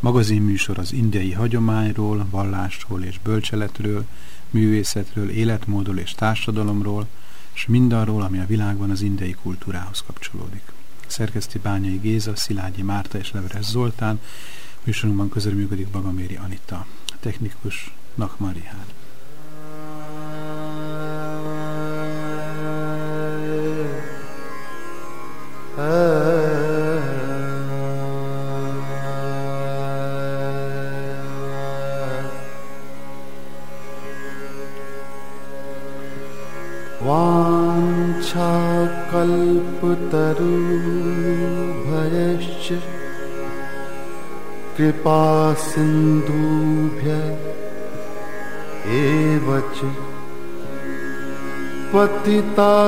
Magazinműsor az indiai hagyományról, vallásról és bölcseletről, művészetről, életmódról és társadalomról, és mindarról, ami a világban az indiai kultúrához kapcsolódik. Szerkeszti Bányai Géza, Szilágyi Márta és Leveres Zoltán, műsorunkban közreműködik Bagaméri Anita, technikus Nakman thought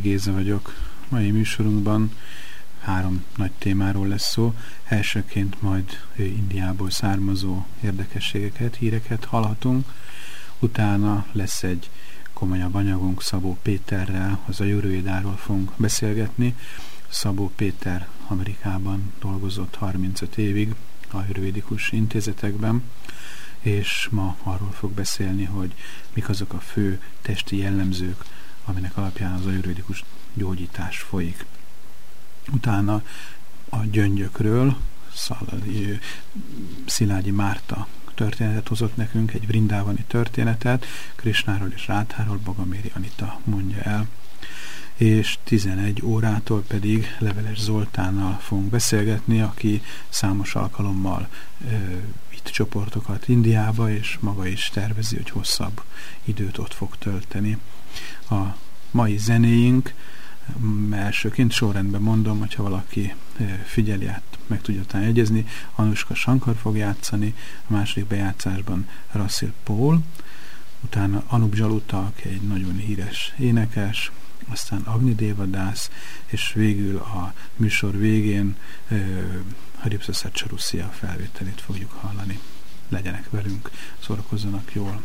Bányai Géza vagyok. Mai műsorunkban három nagy témáról lesz szó. Elsőként majd Indiából származó érdekességeket, híreket hallhatunk. Utána lesz egy komolyabb anyagunk Szabó Péterrel, az a Jörőédáról fogunk beszélgetni. Szabó Péter Amerikában dolgozott 35 évig a jörővédikus intézetekben, és ma arról fog beszélni, hogy mik azok a fő testi jellemzők, aminek alapján az ajurvédikus gyógyítás folyik. Utána a gyöngyökről Szilágyi Márta történetet hozott nekünk, egy vrindávani történetet, Krisnáról és Rátháról Bogaméri Anita mondja el, és 11 órától pedig Leveles Zoltánnal fogunk beszélgetni, aki számos alkalommal ö, itt csoportokat Indiába, és maga is tervezi, hogy hosszabb időt ott fog tölteni. A mai zenéink, elsőként sorrendben mondom, hogyha valaki figyeli át, meg tudja talán jegyezni, Anuska Sankar fog játszani, a második bejátszásban Russell Paul, utána Anup Jaluta, aki egy nagyon híres énekes, aztán Agni Dévadász, és végül a műsor végén Haripsa Satcharusia felvételét fogjuk hallani. Legyenek velünk, szórakozzanak jól!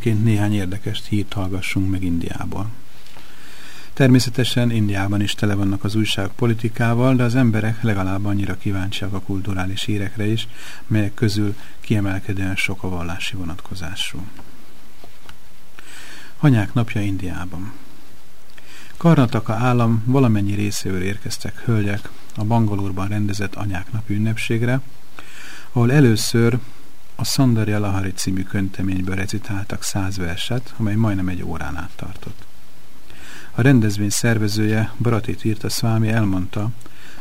Elsőként néhány érdekes hírt hallgassunk meg Indiából. Természetesen Indiában is tele vannak az újságok politikával, de az emberek legalább annyira kíváncsiak a kulturális hírekre is, melyek közül kiemelkedően sok a vallási vonatkozású. Anyák napja Indiában Karnataka állam valamennyi részéről érkeztek hölgyek a Bangalorban rendezett anyák napi ünnepségre, ahol először a Sandarya Lahari című könteményből recitáltak száz verset, amely majdnem egy órán át tartott. A rendezvény szervezője, Baratit írta Szvámi elmondta,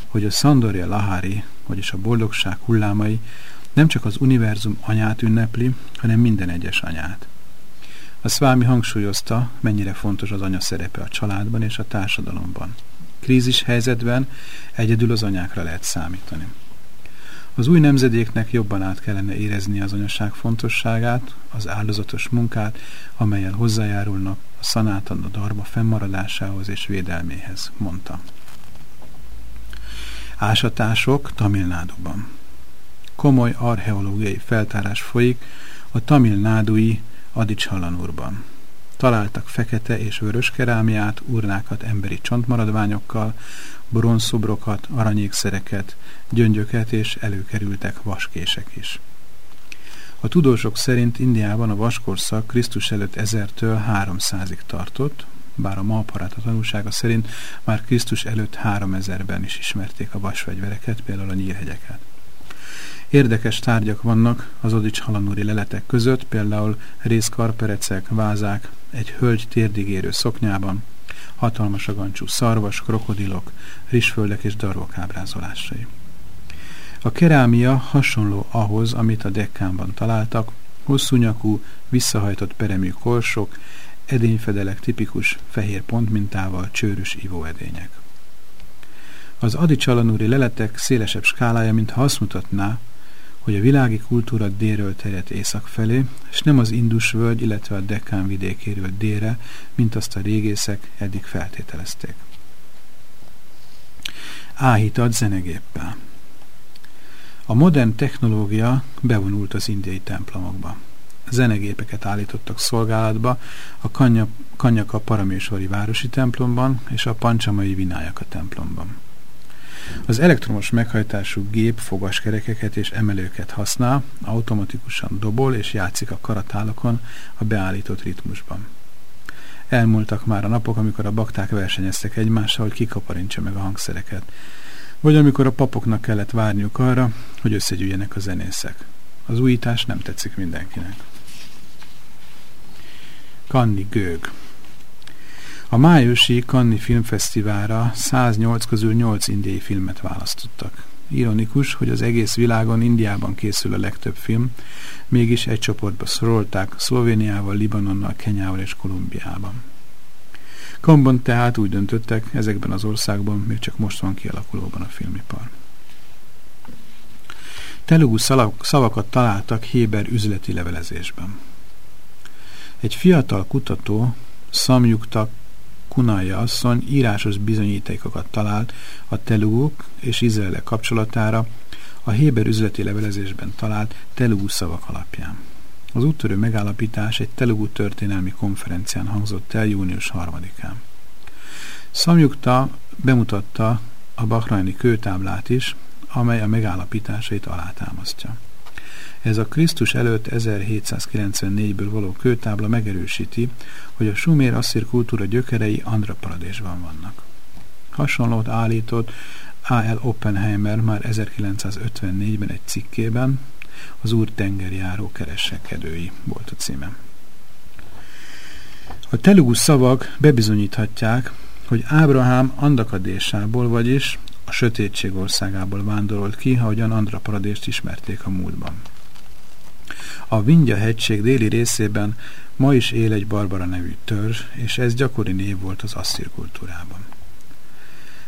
hogy a Sandarya Lahari, vagyis a boldogság hullámai nem csak az univerzum anyát ünnepli, hanem minden egyes anyát. A Szvámi hangsúlyozta, mennyire fontos az anya szerepe a családban és a társadalomban. Krízis helyzetben egyedül az anyákra lehet számítani. Az új nemzedéknek jobban át kellene érezni az anyaság fontosságát, az áldozatos munkát, amelyel hozzájárulnak a szanátan a darma fennmaradásához és védelméhez, mondta. Ásatások Tamilnáduban Komoly archeológiai feltárás folyik a tamilnádui Adichallanurban. Találtak fekete és vörös kerámiát, urnákat emberi csontmaradványokkal, bronzszobrokat, aranyékszereket, gyöngyöket és előkerültek vaskések is. A tudósok szerint Indiában a vaskorszak Krisztus előtt 1000-től 300-ig tartott, bár a Mahabharata tanúsága szerint már Krisztus előtt 3000-ben is ismerték a vasfegyvereket, például a nyírhegyeket. Érdekes tárgyak vannak az Odics halanúri leletek között, például részkarperecek, vázák, egy hölgy térdigérő szoknyában, hatalmas agancsú szarvas, krokodilok, rizsföldek és darvok ábrázolásai. A kerámia hasonló ahhoz, amit a dekkánban találtak, hosszú nyakú, visszahajtott peremű korsok, edényfedelek tipikus fehér pontmintával csőrös ivóedények. Az Adi Csalanúri leletek szélesebb skálája, mintha azt mutatná, hogy a világi kultúra délről terjedt észak felé, és nem az Indus völgy, illetve a Dekán vidékéről délre, mint azt a régészek eddig feltételezték. Áhított zenegéppel. A modern technológia bevonult az indiai templomokba. Zenegépeket állítottak szolgálatba a Kanya, Kanyaka Paramésori városi templomban és a Pancsamai Vinájaka templomban. Az elektromos meghajtású gép fogaskerekeket és emelőket használ, automatikusan dobol és játszik a karatálokon a beállított ritmusban. Elmúltak már a napok, amikor a bakták versenyeztek egymással, hogy kikaparintsa meg a hangszereket. Vagy amikor a papoknak kellett várniuk arra, hogy összegyűjjenek a zenészek. Az újítás nem tetszik mindenkinek. Kanni Gőg A májusi Kanni Filmfesztiválra 108 közül 8 indiai filmet választottak. Ironikus, hogy az egész világon Indiában készül a legtöbb film, mégis egy csoportba szorolták Szlovéniával, Libanonnal, Kenyával és Kolumbiában. Kamban tehát úgy döntöttek, ezekben az országban még csak most van kialakulóban a filmipar. Telugu szavakat találtak Héber üzleti levelezésben. Egy fiatal kutató, Samyukta Kunalja asszony írásos bizonyítékokat talált a teluguk és Izraele kapcsolatára a Héber üzleti levelezésben talált telugu szavak alapján. Az úttörő megállapítás egy telugu történelmi konferencián hangzott el június 3-án. Samyukta bemutatta a bahrajni kőtáblát is, amely a megállapításait alátámasztja. Ez a Krisztus előtt 1794-ből való kőtábla megerősíti, hogy a sumér asszír kultúra gyökerei Andhra Paradésban vannak. Hasonlót állított A.L. Oppenheimer már 1954-ben egy cikkében, az úr tengerjáró keressekedői volt a címe. A telugu szavak bebizonyíthatják, hogy Ábrahám Andakadésából, vagyis a sötétség országából vándorolt ki, ahogyan Andra Paradést ismerték a múltban. A Vindja hegység déli részében ma is él egy Barbara nevű törzs, és ez gyakori név volt az asszír kultúrában.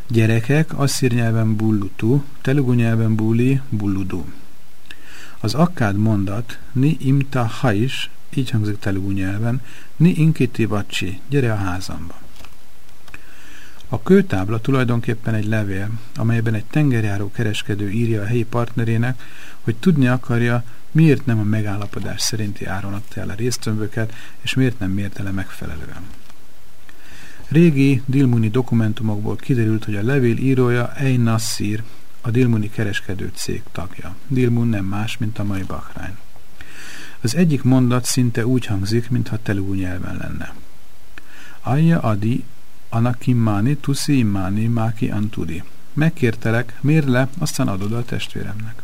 Gyerekek asszír nyelven bullutu, telugu nyelven buli, bulludu. Az akkád mondat ni imta hais, így hangzik telugu nyelven, ni inkiti vacsi, gyere a házamba. A kőtábla tulajdonképpen egy levél, amelyben egy tengerjáró kereskedő írja a helyi partnerének, hogy tudni akarja, miért nem a megállapodás szerinti áron adta el a résztömböket, és miért nem mérte le megfelelően. Régi Dilmuni dokumentumokból kiderült, hogy a levél írója Ein Nassir, a Dilmuni kereskedő cég tagja. Dilmun nem más, mint a mai Bahrány. Az egyik mondat szinte úgy hangzik, mintha telugu nyelven lenne. Aya adi anakimmani tusi immani máki antudi. Megkértelek, mérd le, aztán adod a testvéremnek.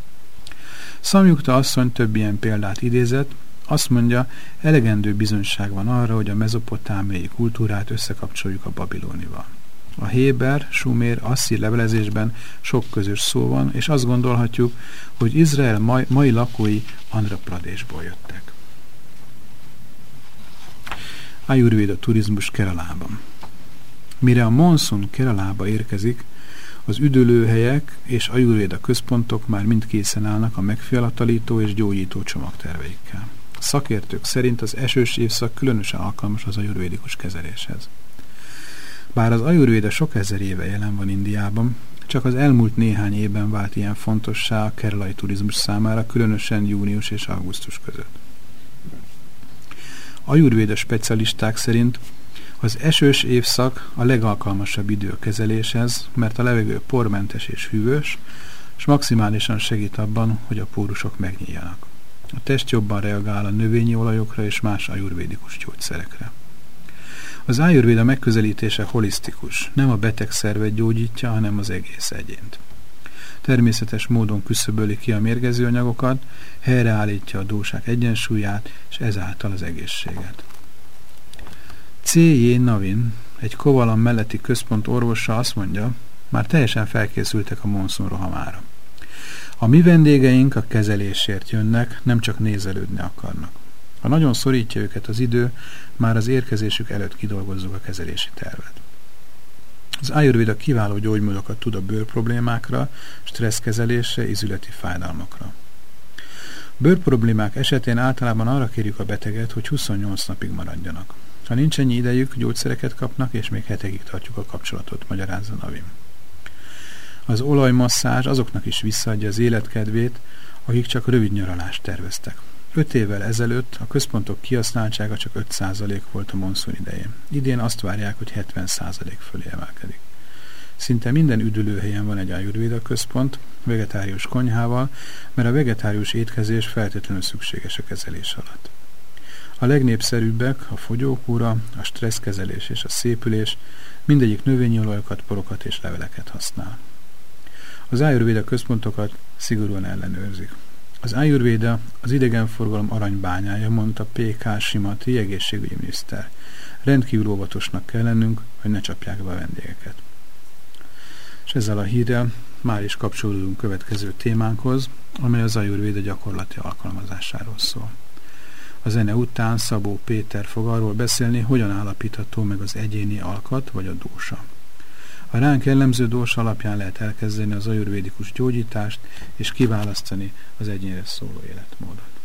Szamjukta asszony több ilyen példát idézett, azt mondja, elegendő bizonyság van arra, hogy a mezopotámiai kultúrát összekapcsoljuk a babilonival. A Héber, Sumér, Asszír levelezésben sok közös szó van, és azt gondolhatjuk, hogy Izrael mai, mai lakói Andhra Pradésból jöttek. Ayurveda turizmus Keralában. Mire a monszun Keralába érkezik, az üdülőhelyek és ajurvéda központok már mind készen állnak a megfialatalító és gyógyító csomagterveikkel. Szakértők szerint az esős évszak különösen alkalmas az ajurvédikus kezeléshez. Bár az ajurvéda sok ezer éve jelen van Indiában, csak az elmúlt néhány évben vált ilyen fontossá a keralai turizmus számára, különösen június és augusztus között. Ajurvéda specialisták szerint az esős évszak a legalkalmasabb idő a kezeléshez, mert a levegő pormentes és hűvös, és maximálisan segít abban, hogy a pórusok megnyíljanak. A test jobban reagál a növényi olajokra és más ajurvédikus gyógyszerekre. Az ájurvéda megközelítése holisztikus, nem a beteg szervet gyógyítja, hanem az egész egyént. Természetes módon küszöböli ki a mérgező anyagokat, helyreállítja a dóság egyensúlyát, és ezáltal az egészséget. C.J. Navin, egy Kovalam melletti központ orvosa azt mondja, már teljesen felkészültek a monszun rohamára. A mi vendégeink a kezelésért jönnek, nem csak nézelődni akarnak. Ha nagyon szorítja őket az idő, már az érkezésük előtt kidolgozzuk a kezelési tervet. Az Ayurveda kiváló gyógymódokat tud a bőrproblémákra, stresszkezelésre, izületi fájdalmakra. Bőrproblémák esetén általában arra kérjük a beteget, hogy 28 napig maradjanak. Ha nincs ennyi idejük, gyógyszereket kapnak, és még hetekig tartjuk a kapcsolatot, magyarázza Navim. Az olajmasszázs azoknak is visszaadja az életkedvét, akik csak rövid nyaralást terveztek. Öt évvel ezelőtt a központok kihasználtsága csak 5% volt a monszun idején. Idén azt várják, hogy 70% fölé emelkedik. Szinte minden üdülőhelyen van egy Ayurveda központ, vegetárius konyhával, mert a vegetárius étkezés feltétlenül szükséges a kezelés alatt. A legnépszerűbbek a fogyókúra, a stresszkezelés és a szépülés, mindegyik növényi olajokat, porokat és leveleket használ. Az Ayurveda központokat szigorúan ellenőrzik. Az Ayurveda az idegenforgalom aranybányája, mondta P.K. Simati egészségügyi miniszter. Rendkívül óvatosnak kell lennünk, hogy ne csapják be a vendégeket. És ezzel a hírrel már is kapcsolódunk következő témánkhoz, amely az Ayurveda gyakorlati alkalmazásáról szól. A zene után Szabó Péter fog arról beszélni, hogyan állapítható meg az egyéni alkat vagy a dósa. A ránk jellemző dós alapján lehet elkezdeni az ajurvédikus gyógyítást és kiválasztani az egyénre szóló életmódot.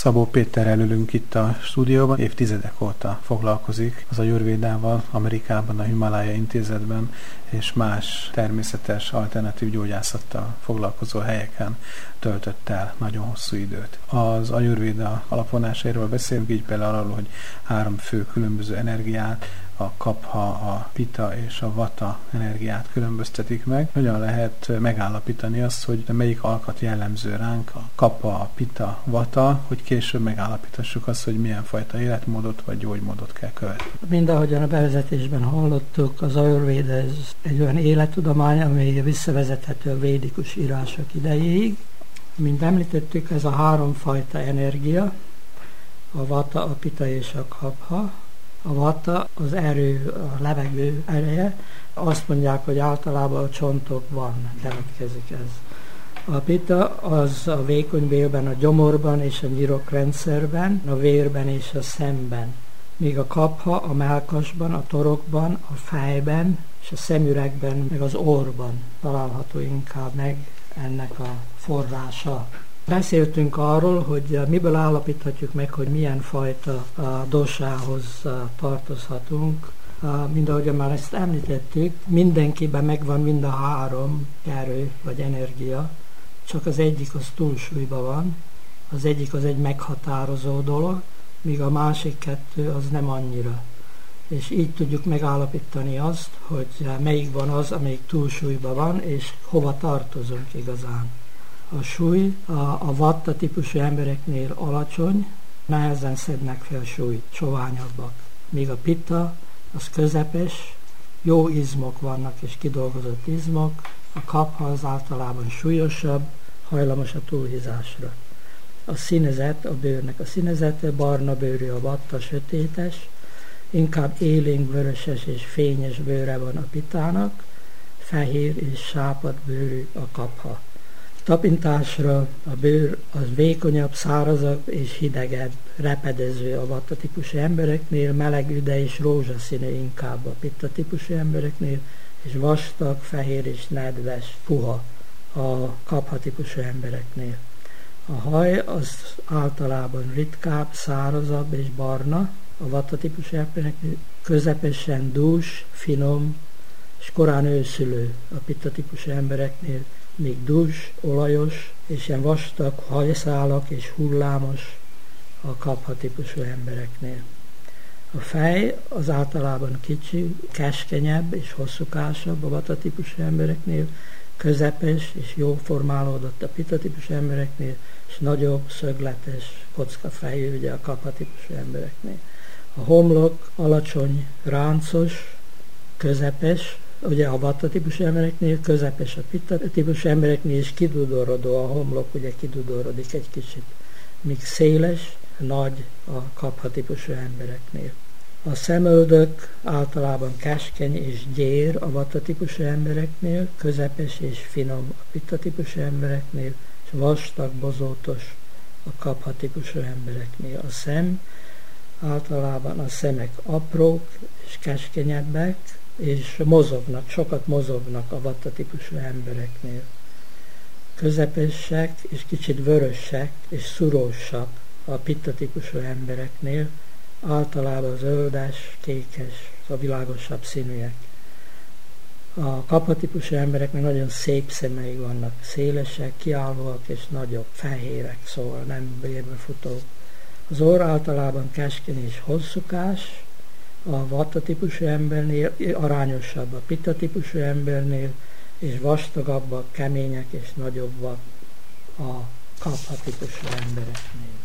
Szabó Péter előlünk itt a stúdióban, évtizedek óta foglalkozik az a Jurvédával, Amerikában, a Himalája intézetben és más természetes alternatív gyógyászattal foglalkozó helyeken töltött el nagyon hosszú időt. Az ajurvéda alapvonásairól beszélünk, így például arról, hogy három fő különböző energiát, a kapha, a pita és a vata energiát különböztetik meg. Hogyan lehet megállapítani azt, hogy melyik alkat jellemző ránk, a kapha, a pita, vata, hogy később megállapítassuk azt, hogy milyen fajta életmódot vagy gyógymódot kell követni. Mind ahogyan a bevezetésben hallottuk, az Ayurveda ez egy olyan élettudomány, amely visszavezethető a védikus írások idejéig. Mint említettük, ez a háromfajta energia, a vata, a pita és a kapha, a vatta az erő, a levegő ereje. Azt mondják, hogy általában a csontokban keletkezik ez. A pita az a vékony vérben, a gyomorban és a nyirokrendszerben, a vérben és a szemben. Míg a kapha a melkasban, a torokban, a fejben és a szemüregben, meg az orban található inkább meg ennek a forrása. Beszéltünk arról, hogy miből állapíthatjuk meg, hogy milyen fajta dosához tartozhatunk. Mind ahogy már ezt említettük, mindenkiben megvan mind a három erő vagy energia, csak az egyik az túlsúlyban van, az egyik az egy meghatározó dolog, míg a másik kettő az nem annyira. És így tudjuk megállapítani azt, hogy melyik van az, amelyik túlsúlyban van, és hova tartozunk igazán. A súly a, a vatta típusú embereknél alacsony, nehezen szednek fel súlyt, soványabbak. Míg a pitta az közepes, jó izmok vannak és kidolgozott izmok, a kapha az általában súlyosabb, hajlamos a túlhízásra. A színezet, a bőrnek a színezete, barna bőrű a vatta, sötétes, inkább élénk vöröses és fényes bőre van a pitának, fehér és sápad bőrű a kapha. Tapintásra a bőr az vékonyabb, szárazabb és hidegebb, repedező a vatta típusú embereknél, meleg üde és rózsaszínű inkább a pitta típusú embereknél, és vastag, fehér és nedves, puha a kapha típusú embereknél. A haj az általában ritkább, szárazabb és barna, a vatta típusú embereknél közepesen dús, finom, és korán őszülő a pitta típusú embereknél, még dús, olajos, és ilyen vastag hajszálak és hullámos a kapha típusú embereknél. A fej az általában kicsi, keskenyebb és hosszúkásabb a vata típusú embereknél, közepes és jó formálódott a pita típusú embereknél, és nagyobb, szögletes kocka fejű ugye a kapha típusú embereknél. A homlok alacsony, ráncos, közepes, ugye a vatta típusú embereknél közepes a pitta típusú embereknél, és kidudorodó a homlok, ugye kidudorodik egy kicsit, míg széles, nagy a kapha típusú embereknél. A szemöldök általában keskeny és gyér a vatta típusú embereknél, közepes és finom a pitta típusú embereknél, és vastag, bozótos a kapha típusú embereknél. A szem általában a szemek aprók és keskenyebbek, és mozognak, sokat mozognak a vatta típusú embereknél. Közepesek és kicsit vörösek és szurósak a pitta típusú embereknél, általában zöldes, kékes, a világosabb színűek. A kapatípusú embereknek nagyon szép szemei vannak, szélesek, kiállóak és nagyobb, fehérek, szóval nem bérbe futó. Az orr általában keskeny és hosszúkás, a vatta típusú embernél arányosabb a pitta típusú embernél, és vastagabbak, kemények és nagyobbak a kapha típusú embereknél.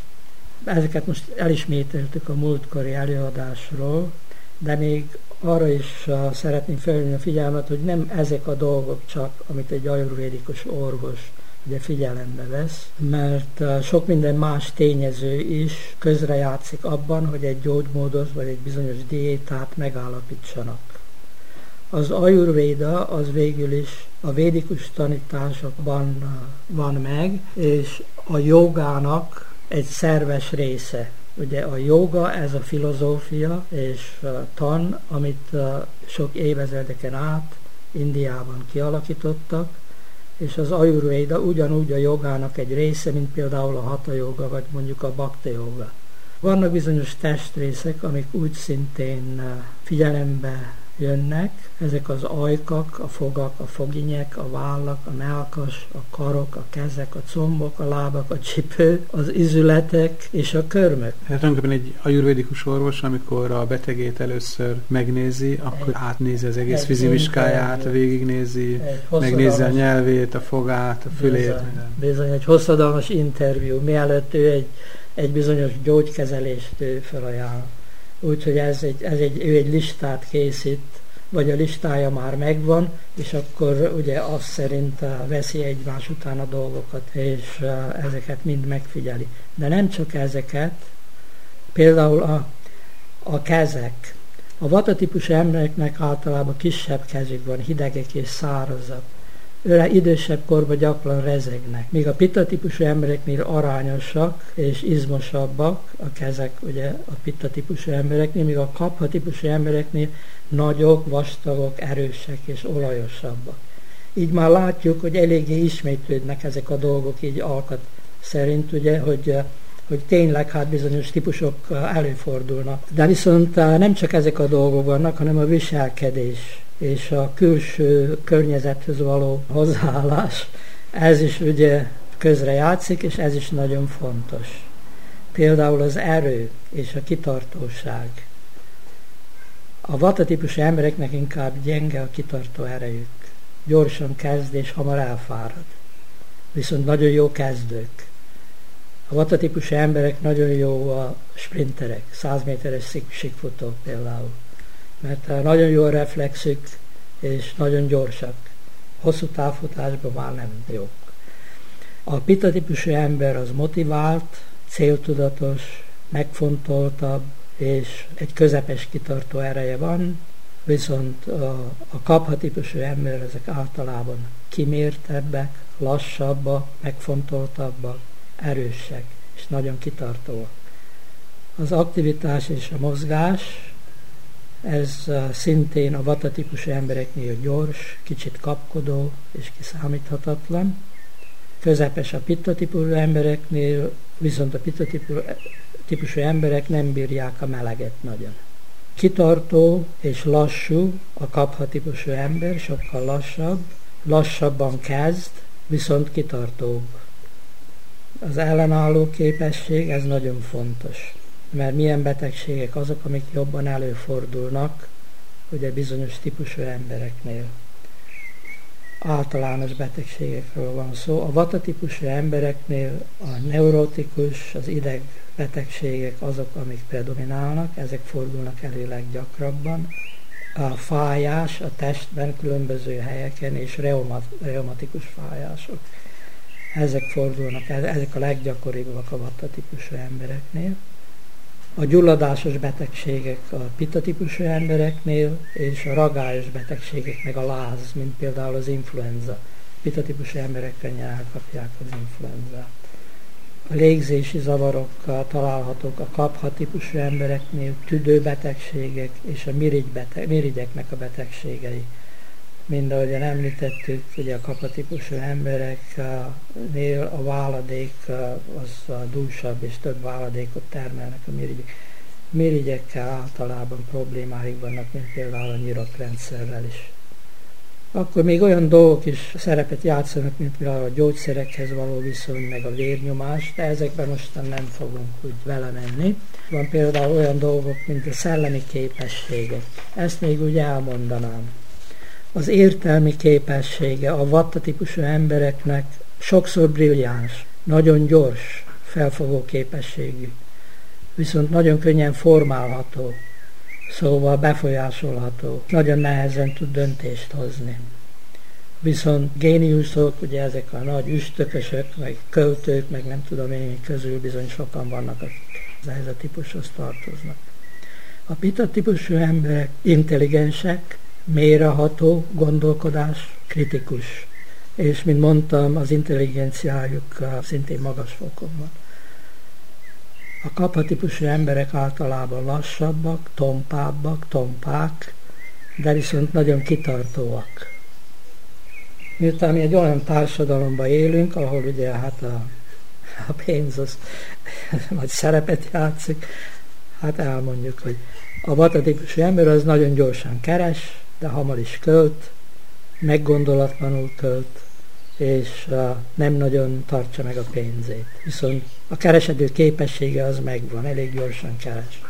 Ezeket most elismételtük a múltkori előadásról, de még arra is uh, szeretném felhívni a figyelmet, hogy nem ezek a dolgok csak, amit egy ajurvédikus orvos ugye figyelembe vesz, mert uh, sok minden más tényező is közrejátszik abban, hogy egy gyógymódot vagy egy bizonyos diétát megállapítsanak. Az ajurvéda az végül is a védikus tanításokban uh, van meg, és a jogának egy szerves része. Ugye a joga, ez a filozófia és a tan, amit sok évezredeken át Indiában kialakítottak, és az ajurvéda ugyanúgy a jogának egy része, mint például a hatha joga, vagy mondjuk a bhakta joga. Vannak bizonyos testrészek, amik úgy szintén uh, figyelembe jönnek, ezek az ajkak, a fogak, a foginyek, a vállak, a melkas, a karok, a kezek, a combok, a lábak, a csipő, az izületek és a körmök. Hát tulajdonképpen egy ajurvédikus orvos, amikor a betegét először megnézi, akkor egy, átnézi az egész fizimiskáját, végignézi, megnézi a nyelvét, a fogát, a fülét. Bizony, bizony egy hosszadalmas interjú, mielőtt ő egy, egy bizonyos gyógykezelést felajánl. Úgyhogy ez egy, ez egy, ő egy listát készít, vagy a listája már megvan, és akkor ugye az szerint uh, veszi egymás után a dolgokat, és uh, ezeket mind megfigyeli. De nem csak ezeket, például a, a kezek. A vata típusú embereknek általában kisebb kezük van, hidegek és szárazak őre idősebb korban gyakran rezegnek. Míg a pitta típusú embereknél arányosak és izmosabbak a kezek, ugye a pitta típusú embereknél, míg a kapha típusú embereknél nagyok, vastagok, erősek és olajosabbak. Így már látjuk, hogy eléggé ismétlődnek ezek a dolgok így alkat szerint, ugye, hogy hogy tényleg hát bizonyos típusok előfordulnak. De viszont nem csak ezek a dolgok vannak, hanem a viselkedés és a külső környezethez való hozzáállás, ez is ugye közre játszik, és ez is nagyon fontos. Például az erő és a kitartóság. A vata típusú embereknek inkább gyenge a kitartó erejük. Gyorsan kezd és hamar elfárad. Viszont nagyon jó kezdők. A vata típusú emberek nagyon jó a sprinterek, 100 méteres síkfutó például. Mert nagyon jó reflexük, és nagyon gyorsak. Hosszú távfutásban már nem jók. A pita típusú ember az motivált, céltudatos, megfontoltabb, és egy közepes kitartó ereje van, viszont a, a kapha típusú ember ezek általában kimértebbek, lassabbak, megfontoltabbak, erősek, és nagyon kitartóak. Az aktivitás és a mozgás, ez szintén a vata típusú embereknél gyors, kicsit kapkodó és kiszámíthatatlan. Közepes a pitta típusú embereknél, viszont a pitta típusú emberek nem bírják a meleget nagyon. Kitartó és lassú a kapha típusú ember, sokkal lassabb, lassabban kezd, viszont kitartóbb. Az ellenálló képesség, ez nagyon fontos, mert milyen betegségek azok, amik jobban előfordulnak, ugye bizonyos típusú embereknél. Általános betegségekről van szó. A vata típusú embereknél a neurotikus, az ideg betegségek azok, amik predominálnak, ezek fordulnak elő leggyakrabban. A fájás a testben különböző helyeken és reumat, reumatikus fájások. Ezek fordulnak, ezek a leggyakoribbak a vatta típusú embereknél. A gyulladásos betegségek a pita típusú embereknél, és a ragályos betegségek, meg a láz, mint például az influenza. Pita típusú emberek könnyen elkapják az influenzát a légzési zavarokkal találhatók a kapha típusú embereknél, tüdőbetegségek és a mirigy beteg, mirigyeknek a betegségei. Mind ahogyan említettük, ugye a kapha típusú embereknél a váladék az dúsabb és több váladékot termelnek a mirigyek. Mirigyekkel általában problémáik vannak, mint például a nyirokrendszerrel is akkor még olyan dolgok is szerepet játszanak, mint például a gyógyszerekhez való viszony, meg a vérnyomás, de ezekben mostan nem fogunk úgy vele menni. Van például olyan dolgok, mint a szellemi képességek. Ezt még úgy elmondanám. Az értelmi képessége a vatta típusú embereknek sokszor brilliáns, nagyon gyors, felfogó képességű, viszont nagyon könnyen formálható, szóval befolyásolható, nagyon nehezen tud döntést hozni. Viszont géniuszok, ugye ezek a nagy üstökösök, meg költők, meg nem tudom én közül bizony sokan vannak, akik ehhez a típushoz tartoznak. A pita típusú emberek intelligensek, mélyreható gondolkodás, kritikus. És, mint mondtam, az intelligenciájuk szintén magas fokon van. A kapatípusú emberek általában lassabbak, tompábbak, tompák, de viszont nagyon kitartóak. Miután mi egy olyan társadalomban élünk, ahol ugye hát a, a pénz az nagy szerepet játszik, hát elmondjuk, hogy a vatatípusú ember az nagyon gyorsan keres, de hamar is költ, meggondolatlanul költ, és nem nagyon tartsa meg a pénzét. Viszont a keresedő képessége az megvan, elég gyorsan keres.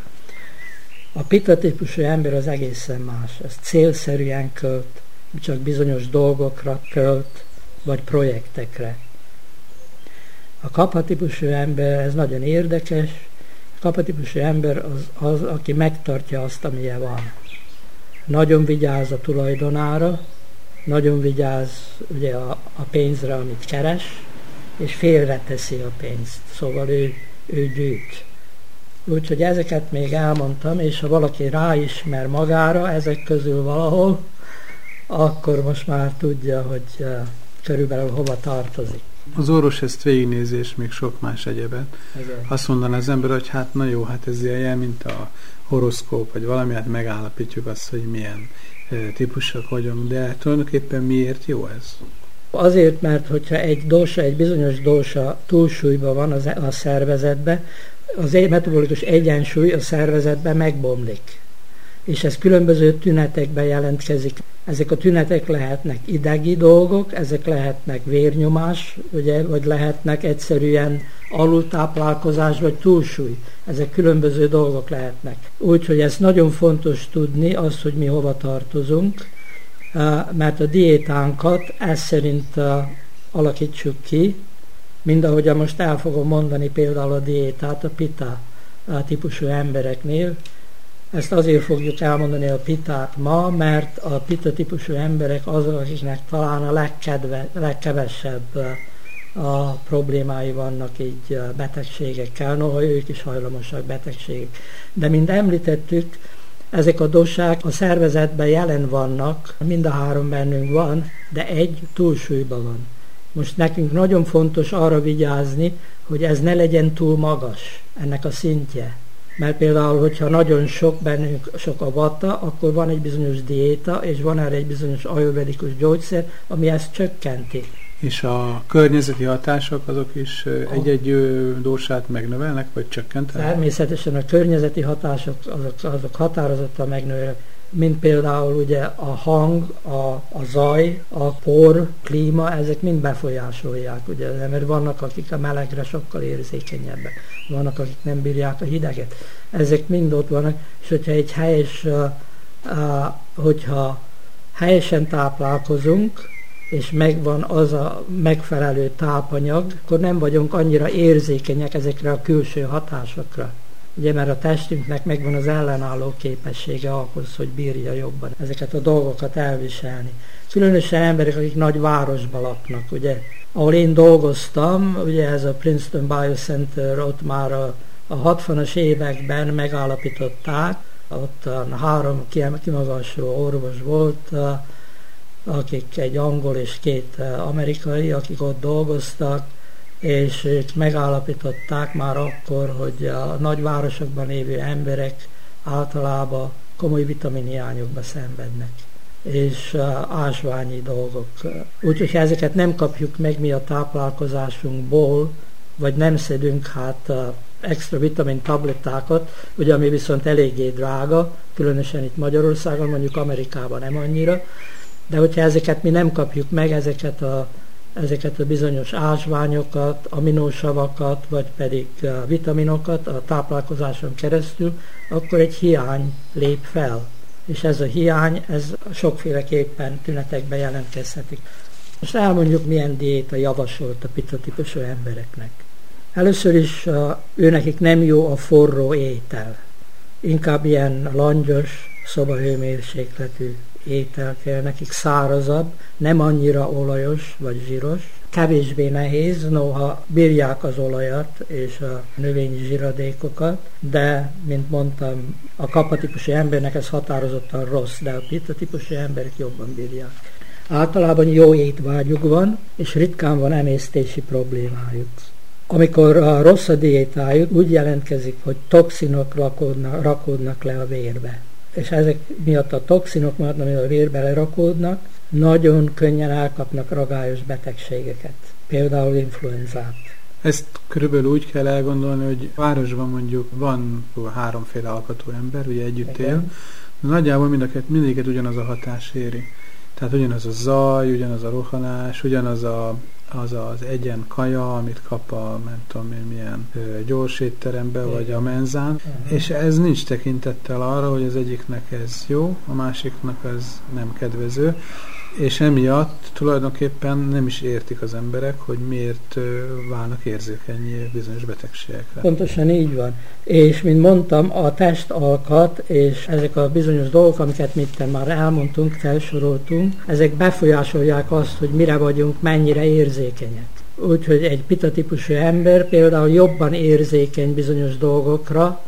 A pita típusú ember az egészen más, ez célszerűen költ, csak bizonyos dolgokra költ, vagy projektekre. A kapatípusú ember, ez nagyon érdekes, a kapatípusú ember az, az, aki megtartja azt, amilyen van. Nagyon vigyáz a tulajdonára, nagyon vigyáz ugye a, a pénzre, amit keres, és félreteszi a pénzt. Szóval ő, ő gyűjt. Úgyhogy ezeket még elmondtam, és ha valaki ráismer magára ezek közül valahol, akkor most már tudja, hogy uh, körülbelül hova tartozik. Az orvos ezt végignézi, és még sok más egyebet. Igen. Azt mondaná az ember, hogy hát na jó, hát ez ilyen, mint a horoszkóp, vagy valami, hát megállapítjuk azt, hogy milyen típusok vagyunk, de tulajdonképpen miért jó ez? Azért, mert hogyha egy dósa, egy bizonyos dósa túlsúlyban van az, a szervezetbe, az egy metabolikus egyensúly a szervezetben megbomlik. És ez különböző tünetekben jelentkezik. Ezek a tünetek lehetnek idegi dolgok, ezek lehetnek vérnyomás, ugye, vagy lehetnek egyszerűen alultáplálkozás vagy túlsúly. Ezek különböző dolgok lehetnek. Úgyhogy ez nagyon fontos tudni, az, hogy mi hova tartozunk, mert a diétánkat ez szerint alakítsuk ki, mind ahogy most el fogom mondani például a diétát a pita típusú embereknél, ezt azért fogjuk elmondani a pitát ma, mert a pita típusú emberek azok, akiknek talán a legkedve, legkevesebb a problémái vannak így betegségekkel, noha ők is hajlamosak betegségek. De mint említettük, ezek a dosák a szervezetben jelen vannak, mind a három bennünk van, de egy túlsúlyban van. Most nekünk nagyon fontos arra vigyázni, hogy ez ne legyen túl magas, ennek a szintje. Mert például, hogyha nagyon sok bennünk sok a vatta, akkor van egy bizonyos diéta, és van erre egy bizonyos ajurvedikus gyógyszer, ami ezt csökkenti. És a környezeti hatások azok is egy-egy dósát megnövelnek, vagy csökkentenek? Természetesen a környezeti hatások azok, azok határozottan megnövelnek mint például ugye a hang, a, a zaj, a por, klíma, ezek mind befolyásolják, ugye, mert vannak, akik a melegre sokkal érzékenyebbek, vannak, akik nem bírják a hideget. Ezek mind ott vannak, és hogyha egy helyes, hogyha helyesen táplálkozunk, és megvan az a megfelelő tápanyag, akkor nem vagyunk annyira érzékenyek ezekre a külső hatásokra. Ugye, mert a testünknek megvan az ellenálló képessége ahhoz, hogy bírja jobban ezeket a dolgokat elviselni. Különösen emberek, akik nagy városban laknak, ugye. Ahol én dolgoztam, ugye ez a Princeton Biocenter, ott már a, a 60-as években megállapították, ott három kimagasló orvos volt, akik egy angol és két amerikai, akik ott dolgoztak, és ők megállapították már akkor, hogy a nagyvárosokban lévő emberek általában komoly vitaminhiányokba szenvednek és ásványi dolgok. Úgyhogy ezeket nem kapjuk meg mi a táplálkozásunkból, vagy nem szedünk hát extra vitamin tablettákat, ugye ami viszont eléggé drága, különösen itt Magyarországon, mondjuk Amerikában nem annyira, de hogyha ezeket mi nem kapjuk meg, ezeket a ezeket a bizonyos ásványokat, aminósavakat, vagy pedig vitaminokat a táplálkozáson keresztül, akkor egy hiány lép fel. És ez a hiány, ez sokféleképpen tünetekben jelentkezhetik. Most elmondjuk, milyen diéta javasolt a pita típusú embereknek. Először is őnekik nem jó a forró étel. Inkább ilyen langyos, szobahőmérsékletű étel kell nekik, szárazabb, nem annyira olajos vagy zsíros, kevésbé nehéz, noha bírják az olajat és a növényi zsíradékokat, de, mint mondtam, a kapatípusú embernek ez határozottan rossz, de a pita típusú emberek jobban bírják. Általában jó étvágyuk van, és ritkán van emésztési problémájuk. Amikor a rossz a diétájuk, úgy jelentkezik, hogy toxinok rakódnak, rakódnak le a vérbe és ezek miatt a toxinok miatt, ami a vérbe lerakódnak, nagyon könnyen elkapnak ragályos betegségeket, például influenzát. Ezt körülbelül úgy kell elgondolni, hogy városban mondjuk van háromféle alkatú ember, ugye együtt Igen. él, nagyjából mindaket, mindegyiket ugyanaz a hatás éri. Tehát ugyanaz a zaj, ugyanaz a rohanás, ugyanaz a az az egyen kaja, amit kap a nem tudom én milyen gyors étterembe, Igen. vagy a menzán, uh-huh. és ez nincs tekintettel arra, hogy az egyiknek ez jó, a másiknak ez nem kedvező, és emiatt tulajdonképpen nem is értik az emberek, hogy miért válnak érzékenyé bizonyos betegségekre. Pontosan így van. És, mint mondtam, a testalkat és ezek a bizonyos dolgok, amiket mit már elmondtunk, felsoroltunk, ezek befolyásolják azt, hogy mire vagyunk, mennyire érzékenyek. Úgyhogy egy pita típusú ember például jobban érzékeny bizonyos dolgokra,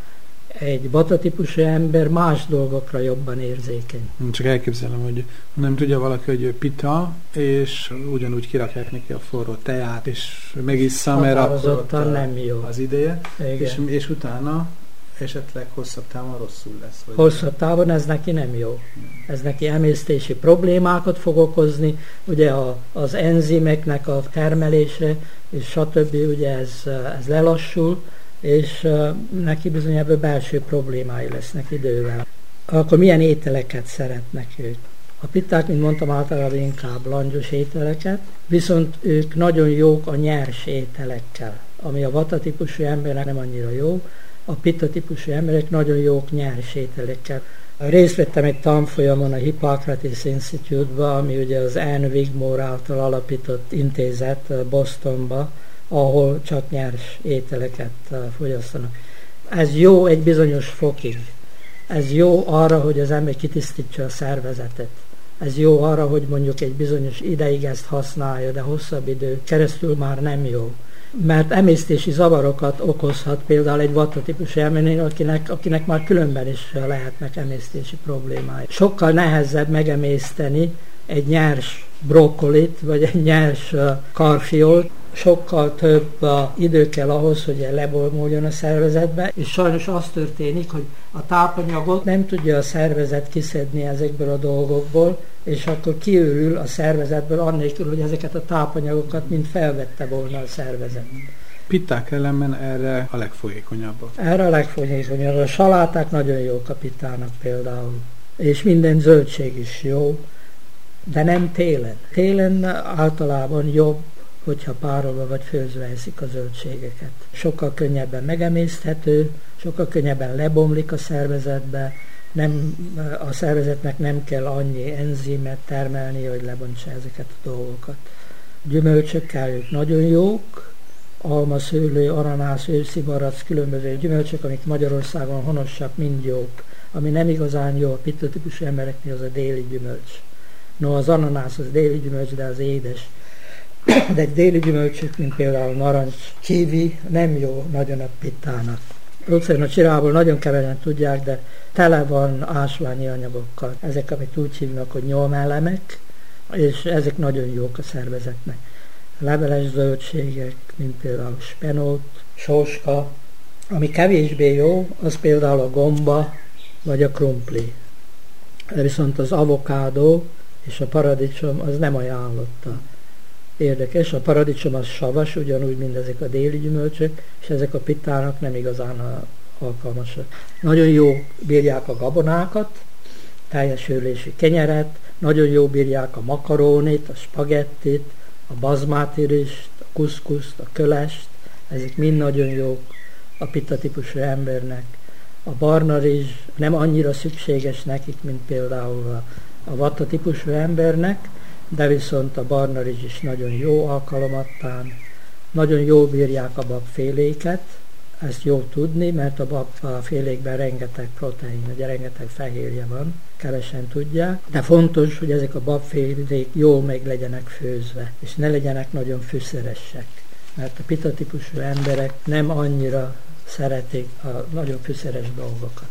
egy bata-típusú ember más dolgokra jobban érzékeny. Csak elképzelem, hogy nem tudja valaki, hogy pita, és ugyanúgy kirakják neki a forró teát, és megissza, mert akkor nem jó. az ideje, és, és utána esetleg hosszabb távon rosszul lesz. Vagy hosszabb távon ez neki nem jó. Ez neki emésztési problémákat fog okozni, ugye a, az enzimeknek a termelése, és stb. ugye ez, ez lelassul, és neki bizony ebből belső problémái lesznek idővel. akkor milyen ételeket szeretnek ők? A pitták, mint mondtam, általában inkább langyos ételeket, viszont ők nagyon jók a nyers ételekkel, ami a vata típusú embernek nem annyira jó, a pitta típusú emberek nagyon jók nyers ételekkel. Részt vettem egy tanfolyamon a Hippocrates Institute-ba, ami ugye az Anne Wigmore által alapított intézet Bostonba, ahol csak nyers ételeket fogyasztanak. Ez jó egy bizonyos fokig. Ez jó arra, hogy az ember kitisztítsa a szervezetet. Ez jó arra, hogy mondjuk egy bizonyos ideig ezt használja, de hosszabb idő keresztül már nem jó. Mert emésztési zavarokat okozhat például egy vatta típusú elménél, akinek, akinek már különben is lehetnek emésztési problémái. Sokkal nehezebb megemészteni egy nyers brokkolit, vagy egy nyers karfiolt, sokkal több idő kell ahhoz, hogy lebolmoljon a szervezetbe, és sajnos az történik, hogy a tápanyagot nem tudja a szervezet kiszedni ezekből a dolgokból, és akkor kiürül a szervezetből annélkül, hogy ezeket a tápanyagokat mind felvette volna a szervezet. Pitták ellenben erre a legfolyékonyabbak. Erre a legfolyékonyabb. A saláták nagyon jók a pittának például. És minden zöldség is jó, de nem télen. Télen általában jobb hogyha párolva vagy főzve eszik a zöldségeket. Sokkal könnyebben megemészthető, sokkal könnyebben lebomlik a szervezetbe, nem, a szervezetnek nem kell annyi enzimet termelni, hogy lebontsa ezeket a dolgokat. Gyümölcsökkel ők nagyon jók, alma, szőlő, aranász, őszi barac, különböző gyümölcsök, amik Magyarországon honosak, mind jók. Ami nem igazán jó a pitta típusú embereknél, az a déli gyümölcs. No, az ananász az déli gyümölcs, de az édes de egy déli gyümölcsük, mint például narancs, kiwi, nem jó nagyon a pittának. Rögtön a csirából nagyon kevesen tudják, de tele van ásványi anyagokkal. Ezek, amit úgy hívnak, hogy nyomelemek, és ezek nagyon jók a szervezetnek. Leveles zöldségek, mint például spenót, sóska, ami kevésbé jó, az például a gomba, vagy a krumpli. Viszont az avokádó és a paradicsom az nem ajánlotta. Érdekes, a paradicsom az savas, ugyanúgy, mint ezek a déli gyümölcsök, és ezek a pittának nem igazán alkalmasak. Nagyon jó bírják a gabonákat, teljes őrlési kenyeret, nagyon jó bírják a makarónit, a spagettit, a bazmátirist, a kuszkuszt, a kölest, ezek mind nagyon jók a pitta típusú embernek. A barna rizs nem annyira szükséges nekik, mint például a, a vatta típusú embernek, de viszont a barna rizs is nagyon jó alkalomattán, nagyon jó bírják a babféléket, ezt jó tudni, mert a babfélékben rengeteg protein, ugye rengeteg fehérje van, kevesen tudják, de fontos, hogy ezek a babfélék jól meg legyenek főzve, és ne legyenek nagyon fűszeresek, mert a pita típusú emberek nem annyira szeretik a nagyon fűszeres dolgokat.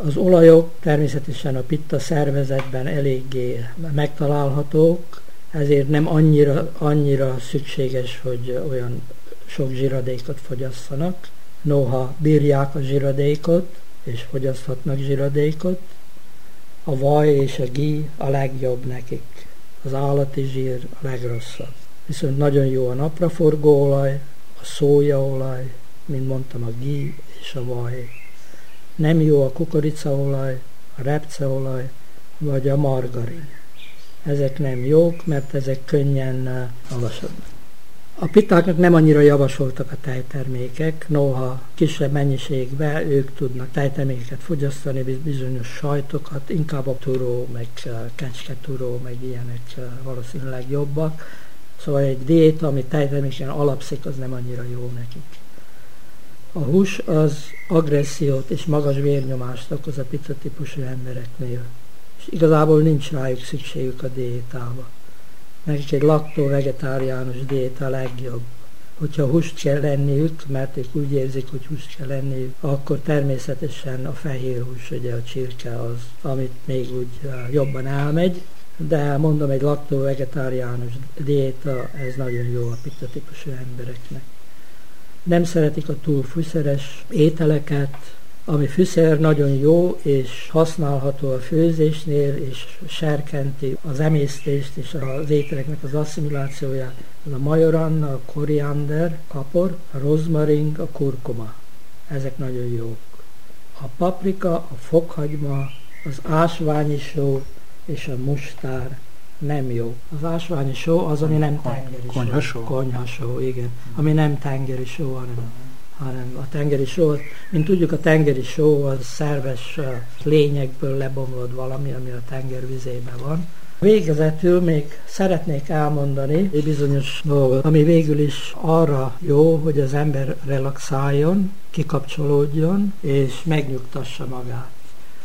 Az olajok természetesen a pitta szervezetben eléggé megtalálhatók, ezért nem annyira, annyira szükséges, hogy olyan sok zsiradékot fogyasszanak. Noha bírják a zsiradékot, és fogyaszthatnak zsiradékot, a vaj és a gí a legjobb nekik. Az állati zsír a legrosszabb. Viszont nagyon jó a napraforgó olaj, a szójaolaj, mint mondtam, a gí és a vaj nem jó a kukoricaolaj, a repceolaj vagy a margarin. Ezek nem jók, mert ezek könnyen alasadnak. A pitáknak nem annyira javasoltak a tejtermékek, noha kisebb mennyiségben ők tudnak tejtermékeket fogyasztani, bizonyos sajtokat, inkább a turó, meg kecsketúró, meg ilyenek valószínűleg jobbak. Szóval egy diéta, ami tejterméken alapszik, az nem annyira jó nekik. A hús az agressziót és magas vérnyomást okoz a pizza típusú embereknél, és igazából nincs rájuk szükségük a diétába. Nekik egy laktó-vegetáriánus diéta legjobb. Hogyha húst kell lenniük, mert ők úgy érzik, hogy húst kell lenniük, akkor természetesen a fehér hús, ugye a csirke az, amit még úgy jobban elmegy, de mondom, egy laktó-vegetáriánus diéta, ez nagyon jó a pizza típusú embereknek nem szeretik a túl fűszeres ételeket, ami fűszer nagyon jó és használható a főzésnél, és serkenti az emésztést és az ételeknek az asszimilációját. Ez a majoran, a koriander, kapor, a rozmaring, a kurkuma. Ezek nagyon jók. A paprika, a fokhagyma, az ásványi só és a mustár nem jó. Az ásványi só az, ami nem tengeri Konyhasó? Konyhasó, igen. Ami nem tengeri só, hanem hanem a tengeri só, mint tudjuk, a tengeri só az szerves lényekből lebomlott valami, ami a tenger vizében van. Végezetül még szeretnék elmondani egy bizonyos dolgot, ami végül is arra jó, hogy az ember relaxáljon, kikapcsolódjon és megnyugtassa magát.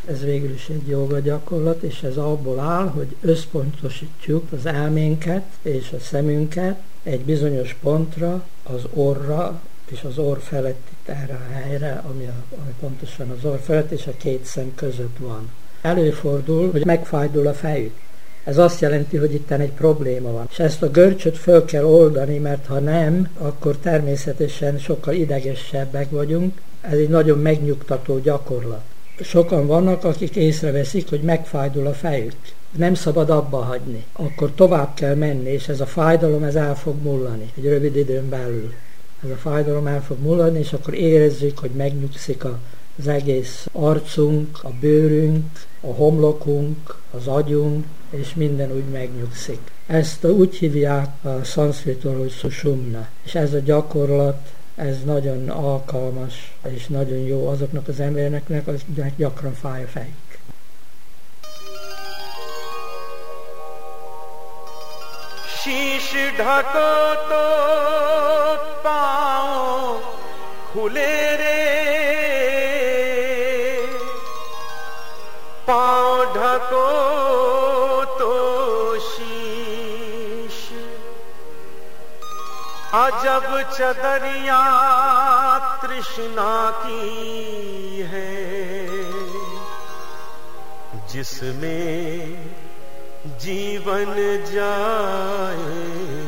Ez végül is egy joga gyakorlat, és ez abból áll, hogy összpontosítjuk az elménket és a szemünket egy bizonyos pontra, az orra, és az orr felett itt erre a helyre, ami, a, ami pontosan az orr felett és a két szem között van. Előfordul, hogy megfájdul a fejük. Ez azt jelenti, hogy itt egy probléma van. És ezt a görcsöt föl kell oldani, mert ha nem, akkor természetesen sokkal idegesebbek vagyunk. Ez egy nagyon megnyugtató gyakorlat. Sokan vannak, akik észreveszik, hogy megfájdul a fejük. Nem szabad abba hagyni. Akkor tovább kell menni, és ez a fájdalom ez el fog mullani egy rövid időn belül ez a fájdalom el fog mullani, és akkor érezzük, hogy megnyugszik az egész arcunk, a bőrünk, a homlokunk, az agyunk, és minden úgy megnyugszik. Ezt úgy hívják a szanszkritól, hogy susumna. És ez a gyakorlat, ez nagyon alkalmas, és nagyon jó azoknak az embereknek, akiknek gyakran fáj a fejük. शीश ढको तो पाओ खुले रे पाओ ढको अजब चदरिया तृष्णा की है जिसमें जीवन जाएगी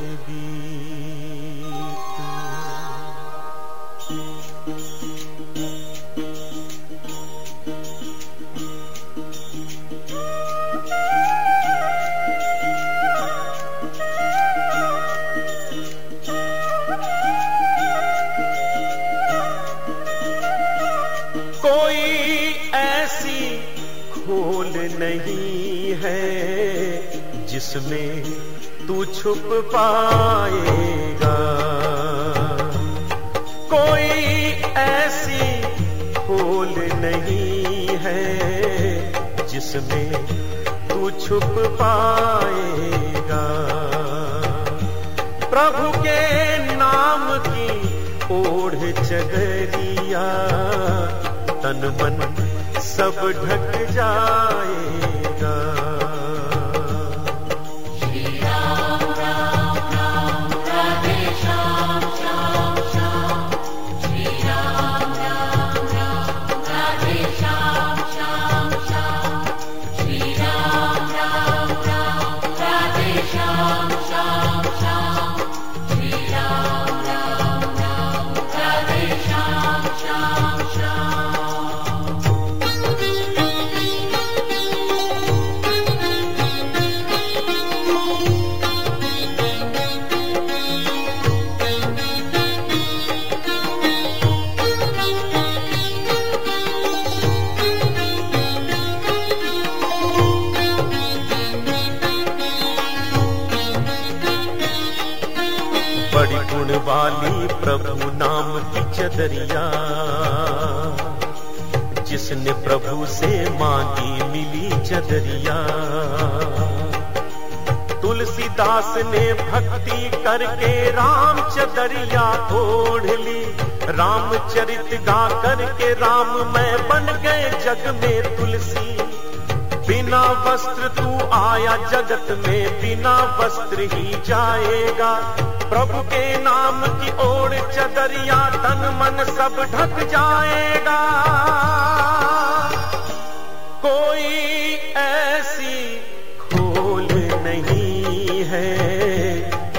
जिसमें तू छुप पाएगा। कोई ऐसी खोल नहीं है जिसमें तू छुप पाएगा। प्रभु के नाम की ओढ़ चगरिया तन मन सब ढक जाएगा। की चदरिया जिसने प्रभु से मांगी मिली चदरिया। तुलसीदास ने भक्ति करके राम चदरिया ओढ़ ली। रामचरित गा करके राम मैं बन गए जग में तुलसी। बिना वस्त्र तू आया जगत में, बिना वस्त्र ही जाएगा। प्रभु के नाम की ओर चदरिया तन मन सब ढक जाएगा। कोई ऐसी खोल नहीं है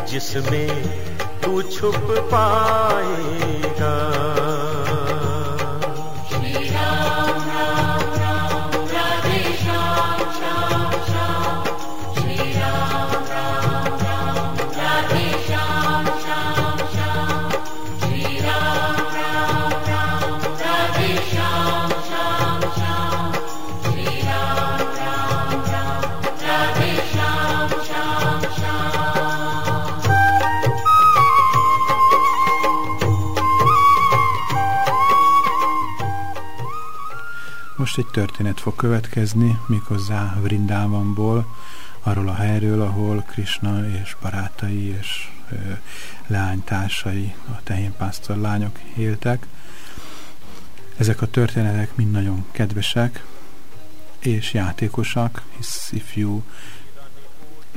जिसमें तू छुप पाएगा। Most egy történet fog következni, méghozzá Vrindávamból, arról a helyről, ahol Krishna és barátai és ö, leánytársai, a tehénpásztor lányok éltek. Ezek a történetek mind nagyon kedvesek és játékosak, hisz ifjú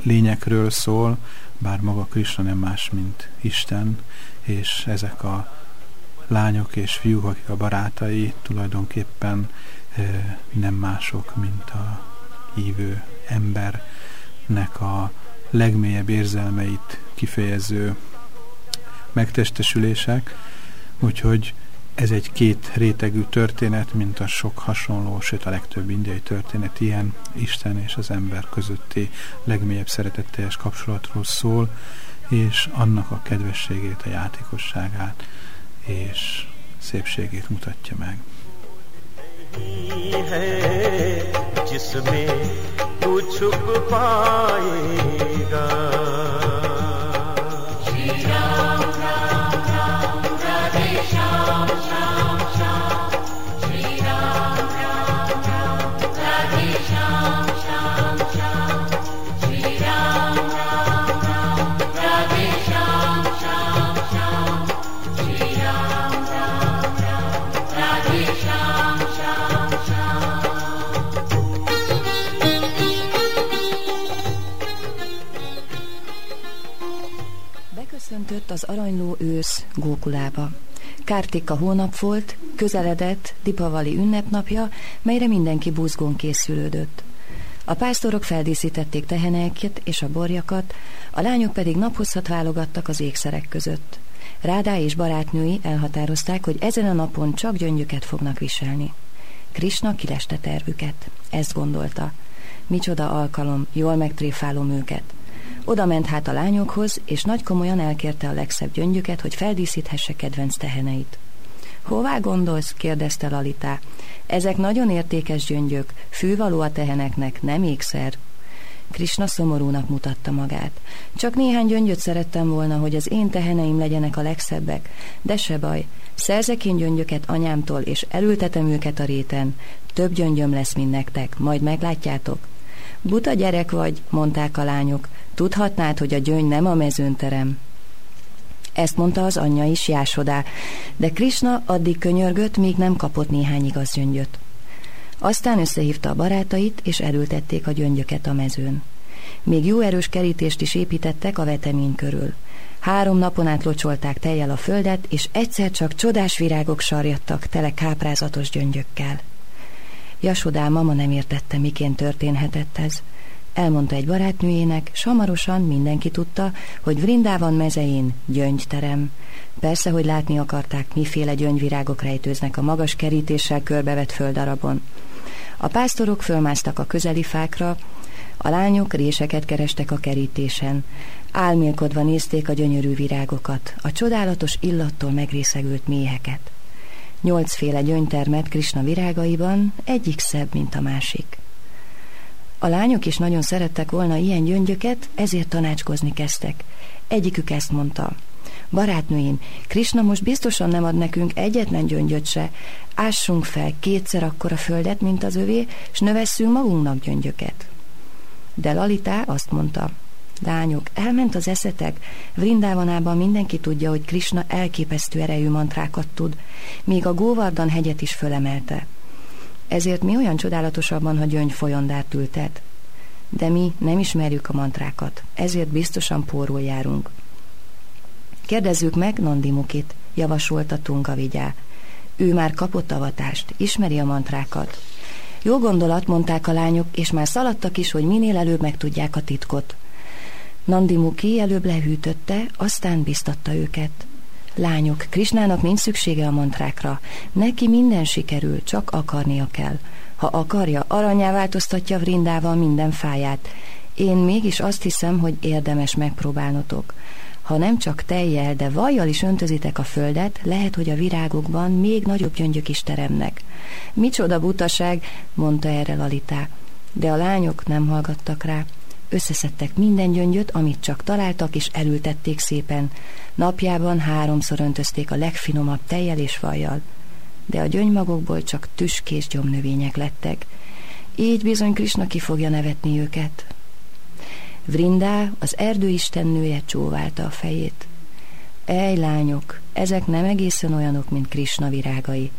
lényekről szól, bár maga Krishna nem más, mint Isten, és ezek a lányok és fiúk, akik a barátai, tulajdonképpen nem mások, mint a hívő embernek a legmélyebb érzelmeit kifejező megtestesülések, úgyhogy ez egy két rétegű történet, mint a sok hasonló, sőt a legtöbb indiai történet ilyen Isten és az ember közötti legmélyebb szeretetteljes kapcsolatról szól, és annak a kedvességét, a játékosságát és szépségét mutatja meg. जिसमें तू छुप पाएगा। Beköszöntött az aranyló ősz Gókulába. Kártika hónap volt, közeledett Dipavali ünnepnapja, melyre mindenki buzgón készülődött. A pásztorok feldíszítették teheneket és a borjakat, a lányok pedig naphosszat válogattak az ékszerek között. Rádá és barátnői elhatározták, hogy ezen a napon csak gyöngyöket fognak viselni. Krisna kileste tervüket. Ezt gondolta. Micsoda alkalom, jól megtréfálom őket. Oda ment hát a lányokhoz, és nagy komolyan elkérte a legszebb gyöngyöket, hogy feldíszíthesse kedvenc teheneit. Hová gondolsz? kérdezte Lalitá. Ezek nagyon értékes gyöngyök, fűvaló a teheneknek, nem ékszer. Krisna szomorúnak mutatta magát. Csak néhány gyöngyöt szerettem volna, hogy az én teheneim legyenek a legszebbek, de se baj. Szerzek én gyöngyöket anyámtól, és elültetem őket a réten. Több gyöngyöm lesz, mint nektek, majd meglátjátok. Buta gyerek vagy, mondták a lányok. Tudhatnád, hogy a gyöngy nem a mezőn terem. Ezt mondta az anyja is Jásodá, de Krishna addig könyörgött, míg nem kapott néhány igaz gyöngyöt. Aztán összehívta a barátait, és elültették a gyöngyöket a mezőn. Még jó erős kerítést is építettek a vetemény körül. Három napon át locsolták tejjel a földet, és egyszer csak csodás virágok sarjadtak tele káprázatos gyöngyökkel. Jasodá mama nem értette, miként történhetett ez. Elmondta egy barátnőjének, samarosan mindenki tudta, hogy Vrindában mezein gyöngyterem. Persze, hogy látni akarták, miféle gyöngyvirágok rejtőznek a magas kerítéssel körbevett földarabon. A pásztorok fölmásztak a közeli fákra, a lányok réseket kerestek a kerítésen. Álmélkodva nézték a gyönyörű virágokat, a csodálatos illattól megrészegült méheket. Nyolcféle gyöngytermet Krisna virágaiban, egyik szebb, mint a másik. A lányok is nagyon szerettek volna ilyen gyöngyöket, ezért tanácskozni kezdtek. Egyikük ezt mondta. Barátnőim, Krisna most biztosan nem ad nekünk egyetlen gyöngyöt se. Ássunk fel kétszer akkora földet, mint az övé, és növesszünk magunknak gyöngyöket. De Lalitá azt mondta, Lányok, elment az eszetek. Vrindávanában mindenki tudja, hogy Krishna elképesztő erejű mantrákat tud, még a Góvardan hegyet is fölemelte. Ezért mi olyan csodálatosabban, ha gyöngy folyondát ültet. De mi nem ismerjük a mantrákat, ezért biztosan pórul járunk. Kérdezzük meg Nandimukit, javasolta Tunga vigyá. Ő már kapott avatást, ismeri a mantrákat. Jó gondolat, mondták a lányok, és már szaladtak is, hogy minél előbb megtudják a titkot. Nandimuki előbb lehűtötte, aztán biztatta őket. Lányok, Krisnának nincs szüksége a mantrákra. Neki minden sikerül, csak akarnia kell. Ha akarja, aranyá változtatja Vrindával minden fáját. Én mégis azt hiszem, hogy érdemes megpróbálnotok. Ha nem csak tejjel, de vajjal is öntözitek a földet, lehet, hogy a virágokban még nagyobb gyöngyök is teremnek. Micsoda butaság, mondta erre Lalitá. De a lányok nem hallgattak rá. Összeszedtek minden gyöngyöt, amit csak találtak, és elültették szépen. Napjában háromszor öntözték a legfinomabb tejjel és vajjal. de a gyönymagokból csak tüskés gyomnövények lettek. Így bizony Krisna ki fogja nevetni őket. Vrindá, az erdőistennője csóválta a fejét. Ej, lányok, ezek nem egészen olyanok, mint Krisna virágai.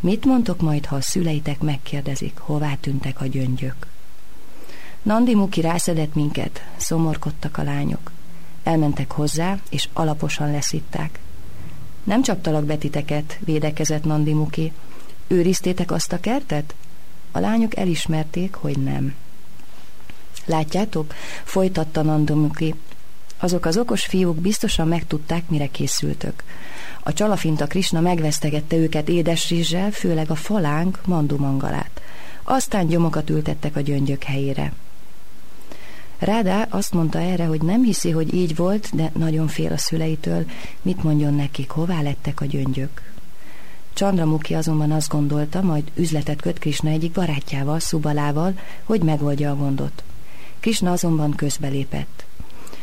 Mit mondtok majd, ha a szüleitek megkérdezik, hová tűntek a gyöngyök? Nandi Muki rászedett minket, szomorkodtak a lányok. Elmentek hozzá, és alaposan leszitták. Nem csaptalak betiteket, védekezett Nandi Muki. Őriztétek azt a kertet? A lányok elismerték, hogy nem. Látjátok, folytatta Nandi Muki. Azok az okos fiúk biztosan megtudták, mire készültök. A csalafinta Krisna megvesztegette őket édes rizssel, főleg a falánk mandumangalát. Aztán gyomokat ültettek a gyöngyök helyére. Rádá azt mondta erre, hogy nem hiszi, hogy így volt, de nagyon fél a szüleitől, mit mondjon nekik, hová lettek a gyöngyök. Csandramuki azonban azt gondolta, majd üzletet köt Krisna egyik barátjával, Szubalával, hogy megoldja a gondot. Krisna azonban közbelépett.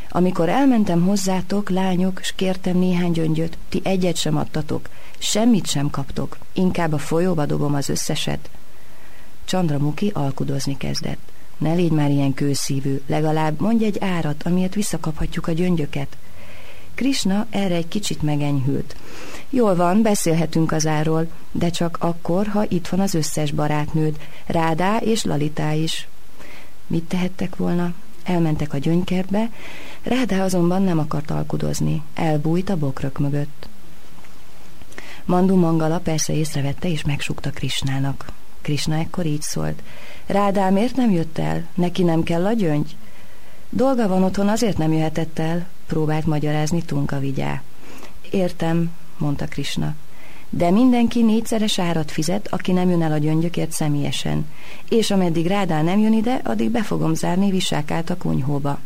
Amikor elmentem hozzátok, lányok, s kértem néhány gyöngyöt, ti egyet sem adtatok, semmit sem kaptok, inkább a folyóba dobom az összeset. Csandramuki alkudozni kezdett. Ne légy már ilyen kőszívű, legalább mondj egy árat, amiért visszakaphatjuk a gyöngyöket. Krisna erre egy kicsit megenyhült. Jól van, beszélhetünk az áról, de csak akkor, ha itt van az összes barátnőd, Rádá és Lalitá is. Mit tehettek volna? Elmentek a gyöngykertbe, Rádá azonban nem akart alkudozni, elbújt a bokrök mögött. Mandu Mangala persze észrevette és megsukta Krisnának. Krisna ekkor így szólt. Rádá miért nem jött el? Neki nem kell a gyöngy? Dolga van otthon, azért nem jöhetett el, próbált magyarázni Tunka vigyá. Értem, mondta Krisna. De mindenki négyszeres árat fizet, aki nem jön el a gyöngyökért személyesen. És ameddig Rádá nem jön ide, addig be fogom zárni visákát a kunyhóba.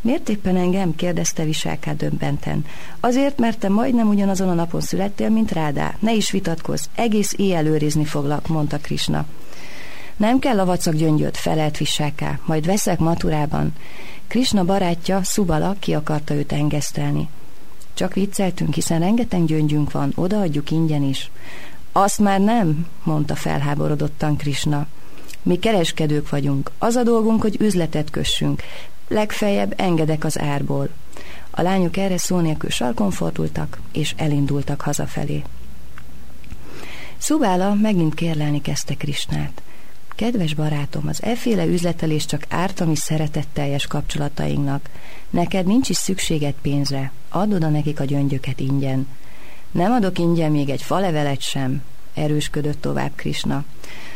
Miért éppen engem? kérdezte Viselká döbbenten. Azért, mert te majdnem ugyanazon a napon születtél, mint Rádá. Ne is vitatkozz, egész éjjel őrizni foglak, mondta Krisna. Nem kell a vacak gyöngyöt, felelt Viselká, majd veszek maturában. Krisna barátja, Szubala ki akarta őt engesztelni. Csak vicceltünk, hiszen rengeteg gyöngyünk van, odaadjuk ingyen is. Azt már nem, mondta felháborodottan Krisna. Mi kereskedők vagyunk, az a dolgunk, hogy üzletet kössünk, legfeljebb engedek az árból. A lányok erre szó nélkül sarkon fordultak, és elindultak hazafelé. Szubála megint kérlelni kezdte Krisnát. Kedves barátom, az efféle üzletelés csak árt a mi szeretetteljes kapcsolatainknak. Neked nincs is szükséged pénzre, add oda nekik a gyöngyöket ingyen. Nem adok ingyen még egy falevelet sem, erősködött tovább Krisna.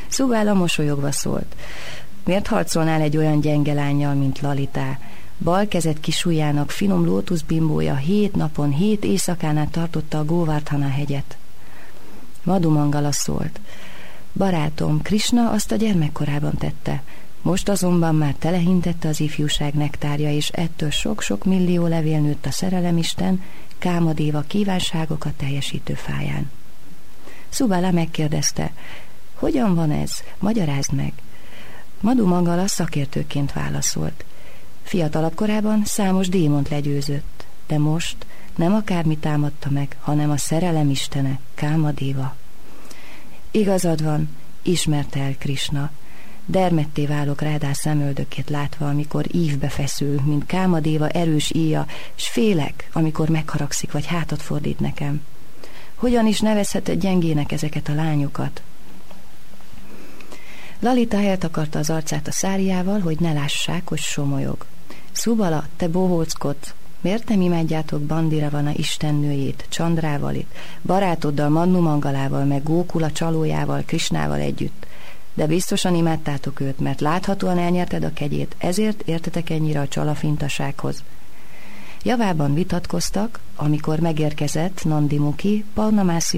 Szubála mosolyogva szólt. Miért harcolnál egy olyan gyenge lányjal, mint Lalitá? Bal kezet kisújának finom lótuszbimbója hét napon, hét éjszakán át tartotta a Góvárthana hegyet. Madumangala szólt. Barátom, Krishna azt a gyermekkorában tette. Most azonban már telehintette az ifjúság nektárja, és ettől sok-sok millió levél nőtt a szerelemisten, Kámadéva kívánságokat teljesítő fáján. Szubala megkérdezte, hogyan van ez? Magyarázd meg. Madu Mangala szakértőként válaszolt. Fiatalabb korában számos démont legyőzött, de most nem akármi támadta meg, hanem a szerelem istene, Kámadéva. Igazad van, ismerte el Krisna. Dermetté válok rádá szemöldökét látva, amikor ívbe feszül, mint Kámadéva erős íja, s félek, amikor megharagszik vagy hátat fordít nekem. Hogyan is nevezheted gyengének ezeket a lányokat? Lalita eltakarta az arcát a száriával, hogy ne lássák, hogy somolyog. Szubala, te bohóckot, miért nem imádjátok Bandiravana istennőjét, Csandrávalit, barátoddal, Mannu Mangalával, meg Gókula csalójával, Krisnával együtt? De biztosan imádtátok őt, mert láthatóan elnyerted a kegyét, ezért értetek ennyire a csalafintasághoz. Javában vitatkoztak, amikor megérkezett Nandi Muki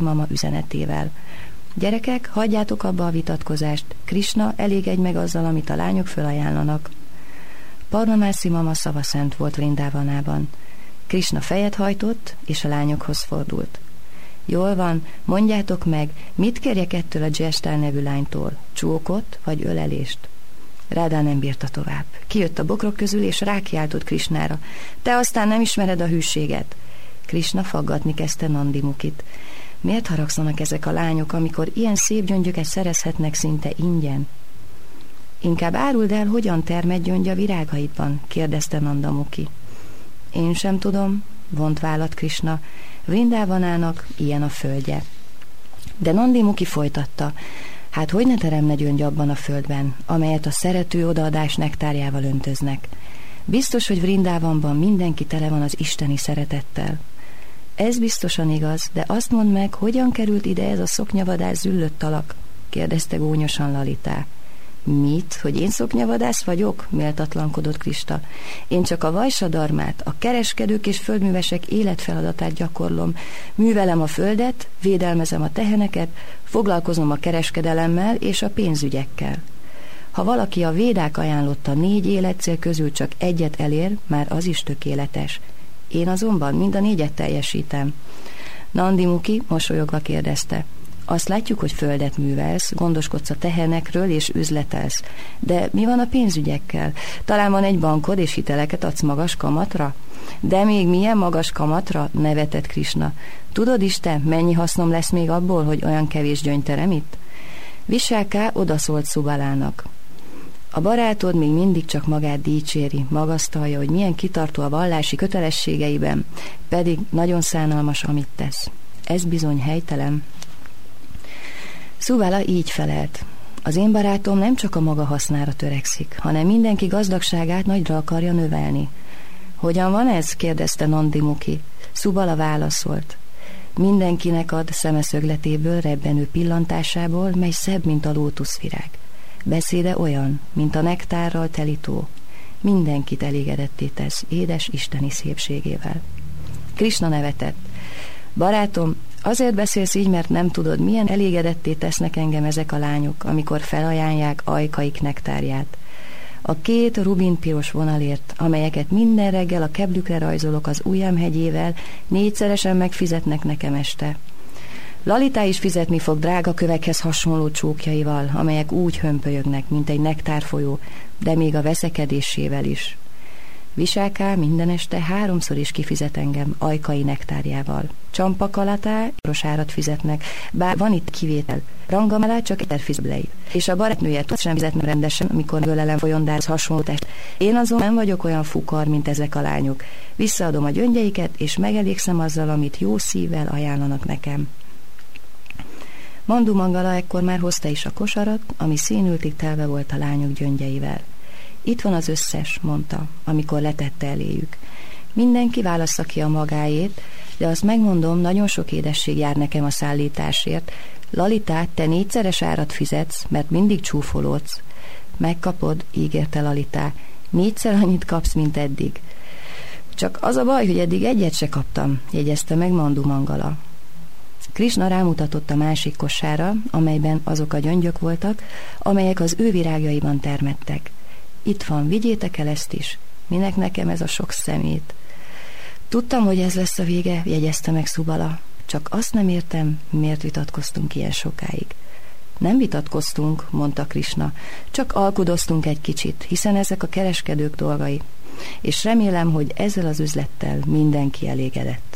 mama üzenetével – Gyerekek, hagyjátok abba a vitatkozást, Krishna elég egy meg azzal, amit a lányok fölajánlanak. Parnamászi mama szava szent volt Vrindávanában. Krishna fejet hajtott, és a lányokhoz fordult. Jól van, mondjátok meg, mit kérjek ettől a Jestál nevű lánytól, csókot vagy ölelést? Rádá nem bírta tovább. Kijött a bokrok közül, és rákiáltott Krisnára. Te aztán nem ismered a hűséget. Krishna faggatni kezdte Nandimukit. Miért haragszanak ezek a lányok, amikor ilyen szép gyöngyöket szerezhetnek szinte ingyen? Inkább áruld el, hogyan termed gyöngy a virágaidban, kérdezte Nandamuki. Én sem tudom, vont vállat Krisna, Vrindávanának ilyen a földje. De Nandi Muki folytatta, hát hogy ne teremne gyöngy abban a földben, amelyet a szerető odaadás nektárjával öntöznek. Biztos, hogy Vrindávanban mindenki tele van az isteni szeretettel. Ez biztosan igaz, de azt mondd meg, hogyan került ide ez a szoknyavadás züllött alak? kérdezte gónyosan Lalitá. Mit? Hogy én szoknyavadász vagyok? méltatlankodott Krista. Én csak a vajsadarmát, a kereskedők és földművesek életfeladatát gyakorlom. Művelem a földet, védelmezem a teheneket, foglalkozom a kereskedelemmel és a pénzügyekkel. Ha valaki a védák ajánlotta négy életcél közül csak egyet elér, már az is tökéletes. Én azonban mind a négyet teljesítem. Nandi Muki mosolyogva kérdezte. Azt látjuk, hogy földet művelsz, gondoskodsz a tehenekről és üzletelsz. De mi van a pénzügyekkel? Talán van egy bankod és hiteleket adsz magas kamatra? De még milyen magas kamatra? nevetett Krisna. Tudod is te, mennyi hasznom lesz még abból, hogy olyan kevés gyöngyterem itt? Viselká odaszólt Szubalának. A barátod még mindig csak magát dicséri, magasztalja, hogy milyen kitartó a vallási kötelességeiben, pedig nagyon szánalmas, amit tesz. Ez bizony helytelen. Szuvála így felelt. Az én barátom nem csak a maga hasznára törekszik, hanem mindenki gazdagságát nagyra akarja növelni. Hogyan van ez? kérdezte Nandimuki. Szubala válaszolt. Mindenkinek ad szemeszögletéből, rebbenő pillantásából, mely szebb, mint a lótuszvirág. Beszéde olyan, mint a nektárral telító. Mindenkit elégedetté tesz édes isteni szépségével. Krishna nevetett. Barátom, Azért beszélsz így, mert nem tudod, milyen elégedetté tesznek engem ezek a lányok, amikor felajánlják ajkaik nektárját. A két rubinpiros vonalért, amelyeket minden reggel a keblükre rajzolok az ujjamhegyével, négyszeresen megfizetnek nekem este. Lalitá is fizetni fog drága kövekhez hasonló csókjaival, amelyek úgy hömpölyögnek, mint egy nektárfolyó, de még a veszekedésével is. Viselká minden este háromszor is kifizet engem ajkai nektárjával. Csampakalatá, rosárat fizetnek, bár van itt kivétel. Rangamelá csak egy fizetlei. És a barátnője tud sem fizetni rendesen, amikor ölelem folyondárz hasonló test. Én azon nem vagyok olyan fukar, mint ezek a lányok. Visszaadom a gyöngyeiket, és megelégszem azzal, amit jó szívvel ajánlanak nekem. Mandu Mangala ekkor már hozta is a kosarat, ami színültig telve volt a lányok gyöngyeivel. Itt van az összes, mondta, amikor letette eléjük. Mindenki válassza ki a magáét, de azt megmondom, nagyon sok édesség jár nekem a szállításért. Lalitát, te négyszeres árat fizetsz, mert mindig csúfolódsz. Megkapod, ígérte Lalitá. Négyszer annyit kapsz, mint eddig. Csak az a baj, hogy eddig egyet se kaptam, jegyezte meg Mandu Mangala. Krishna rámutatott a másik kosára, amelyben azok a gyöngyök voltak, amelyek az ő virágjaiban termettek. Itt van, vigyétek el ezt is. Minek nekem ez a sok szemét? Tudtam, hogy ez lesz a vége, jegyezte meg Szubala. Csak azt nem értem, miért vitatkoztunk ilyen sokáig. Nem vitatkoztunk, mondta Krisna, csak alkudoztunk egy kicsit, hiszen ezek a kereskedők dolgai. És remélem, hogy ezzel az üzlettel mindenki elégedett.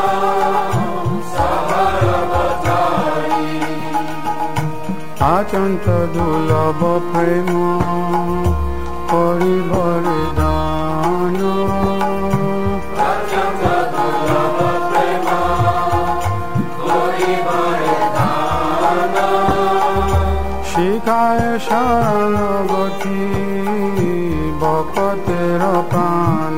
অত্যন্ত দুর্লভ প্রেম করিবর দান। শিখায় শরণগতি ভকতের প্রাণ।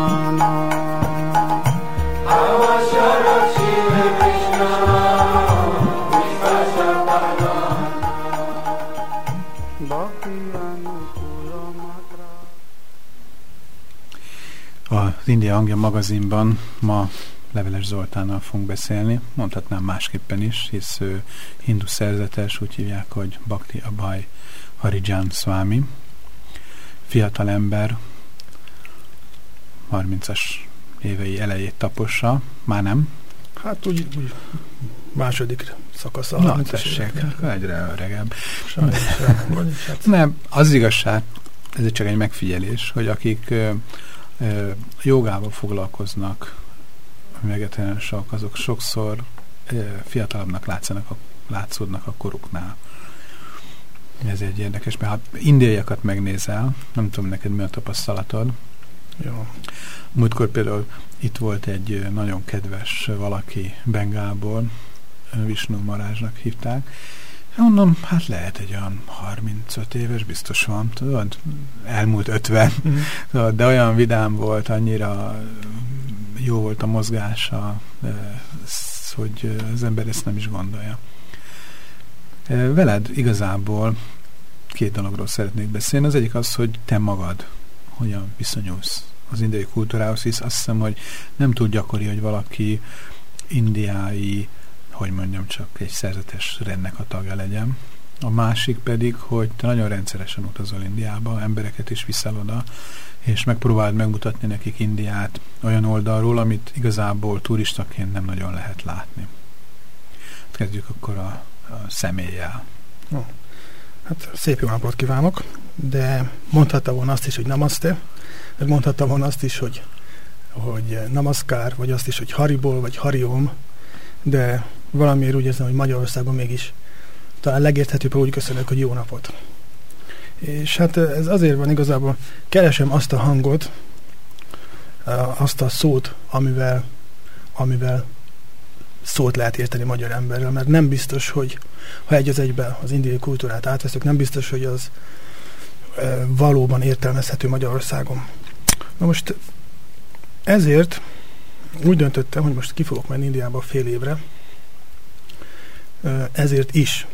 India Hangja magazinban ma Leveles Zoltánnal fogunk beszélni, mondhatnám másképpen is, hisz ő hindu szerzetes, úgy hívják, hogy Bhakti Abhay Harijan Swami. Fiatal ember, 30-as évei elejét tapossa, már nem. Hát úgy, úgy második szakasza. Na, 30-as tessék, akkor egyre öregebb. Sajnos, hát Nem, az igazság, ez csak egy megfigyelés, hogy akik jogával foglalkoznak, megetlen sok, azok sokszor fiatalabbnak látszanak látszódnak a koruknál. Ez egy érdekes, mert ha indiaiakat megnézel, nem tudom neked mi a tapasztalatod, jó. Múltkor például itt volt egy nagyon kedves valaki Bengálból, ö, Visnu Marázsnak hívták. Mondom, hát lehet egy olyan 35 éves, biztos van, tudod, elmúlt 50, Mhm. tudod, de olyan vidám volt, annyira jó volt a mozgása, hogy az ember ezt nem is gondolja. Veled igazából két dologról szeretnék beszélni. Az egyik az, hogy te magad hogyan viszonyulsz az indiai kultúrához, hisz azt hiszem, hogy nem túl gyakori, hogy valaki indiái, hogy mondjam, csak egy szerzetes rendnek a tagja legyen. A másik pedig, hogy te nagyon rendszeresen utazol Indiába, embereket is viszel oda, és megpróbáld megmutatni nekik Indiát olyan oldalról, amit igazából turistaként nem nagyon lehet látni. Kezdjük akkor a, a személlyel. Hát szép jó napot kívánok, de mondhatta volna azt is, hogy namaste, meg mondhatta volna azt is, hogy, hogy namaskár, vagy azt is, hogy haribol, vagy hariom, de valamiért úgy érzem, hogy Magyarországon mégis talán legérthetőbb, úgy köszönök, hogy jó napot. És hát ez azért van igazából, keresem azt a hangot, azt a szót, amivel, amivel szót lehet érteni magyar emberrel, mert nem biztos, hogy ha egy az egybe az indiai kultúrát átveszünk, nem biztos, hogy az e, valóban értelmezhető Magyarországon. Na most ezért úgy döntöttem, hogy most ki fogok menni Indiába fél évre, ezért is,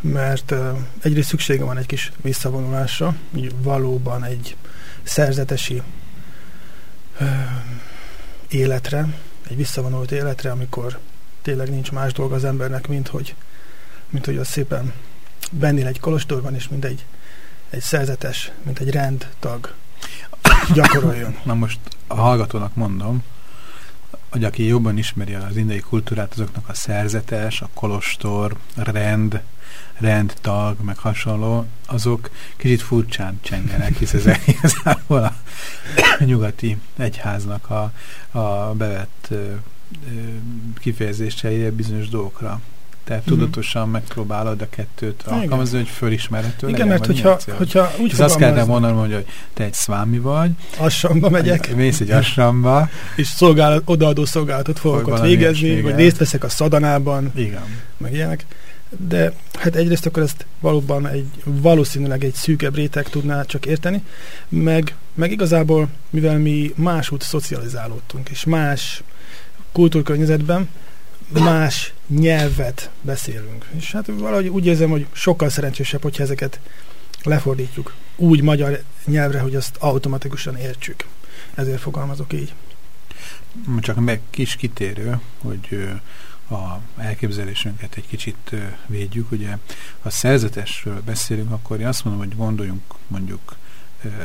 mert egyrészt szüksége van egy kis visszavonulásra, így valóban egy szerzetesi életre, egy visszavonult életre, amikor tényleg nincs más dolga az embernek, mint hogy, mint hogy az szépen bennél egy kolostorban, és mint egy, egy szerzetes, mint egy rendtag gyakoroljon. Na most a hallgatónak mondom, hogy aki jobban ismeri az indiai kultúrát, azoknak a szerzetes, a kolostor, rend, rendtag, meg hasonló, azok kicsit furcsán csengenek, hisz ezek igazából a nyugati egyháznak a, a bevett kifejezései bizonyos dolgokra. Tehát Mhm. tudatosan megpróbálod a kettőt Igen. alkalmazni, hogy fölismerhető Igen, legyen, mert hogyha, hogyha úgy És azt kell fogalmaznak, mondanom, hogy te egy szvámi vagy, assamba megyek, mész egy asramba, és szolgálat, odaadó szolgálatot fogok ott végezni, vagy részt veszek a szadanában, igen. meg ilyenek. De hát egyrészt akkor ezt valóban egy, valószínűleg egy szűkebb réteg tudná csak érteni, meg, meg igazából, mivel mi másút szocializálódtunk, és más kultúrkörnyezetben, más nyelvet beszélünk. És hát valahogy úgy érzem, hogy sokkal szerencsésebb, hogyha ezeket lefordítjuk úgy magyar nyelvre, hogy azt automatikusan értsük. Ezért fogalmazok így. Csak meg kis kitérő, hogy a elképzelésünket egy kicsit védjük. Ugye, ha szerzetesről beszélünk, akkor én azt mondom, hogy gondoljunk mondjuk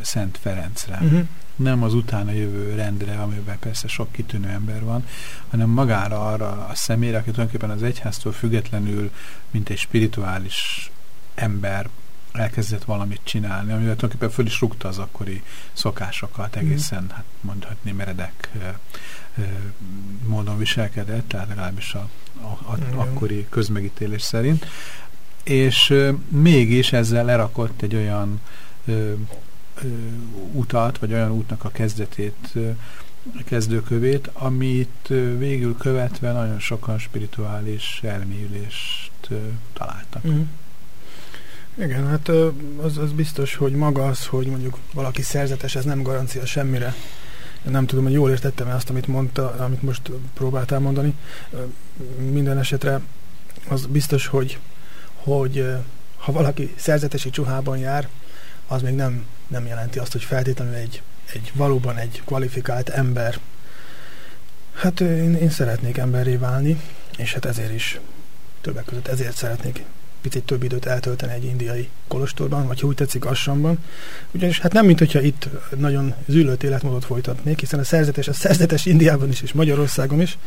Szent Ferencre. Uh-huh. Nem az utána jövő rendre, amiben persze sok kitűnő ember van, hanem magára arra a személyre, aki tulajdonképpen az egyháztól függetlenül, mint egy spirituális ember elkezdett valamit csinálni, amivel tulajdonképpen föl is rúgta az akkori szokásokat, egészen, hát mondhatni meredek módon viselkedett, tehát legalábbis a, a, a akkori közmegítélés szerint, és mégis ezzel lerakott egy olyan utat, vagy olyan útnak a kezdetét, kezdőkövét, amit végül követve nagyon sokan spirituális elmélyülést találtak. Mm. Igen, hát az, az biztos, hogy maga az, hogy mondjuk valaki szerzetes, ez nem garancia semmire. Nem tudom, hogy jól értettem-e azt, amit mondta, amit most próbáltál mondani. Minden esetre az biztos, hogy, hogy ha valaki szerzetesi csuhában jár, az még nem, nem jelenti azt, hogy feltétlenül egy, egy valóban egy kvalifikált ember. Hát én, én szeretnék emberré válni, és hát ezért is többek között ezért szeretnék picit több időt eltölteni egy indiai kolostorban, vagy ha úgy tetszik, Assamban. Ugyanis hát nem, mint hogyha itt nagyon zűlött életmódot folytatnék, hiszen a szerzetes, a szerzetes Indiában is, és Magyarországon is,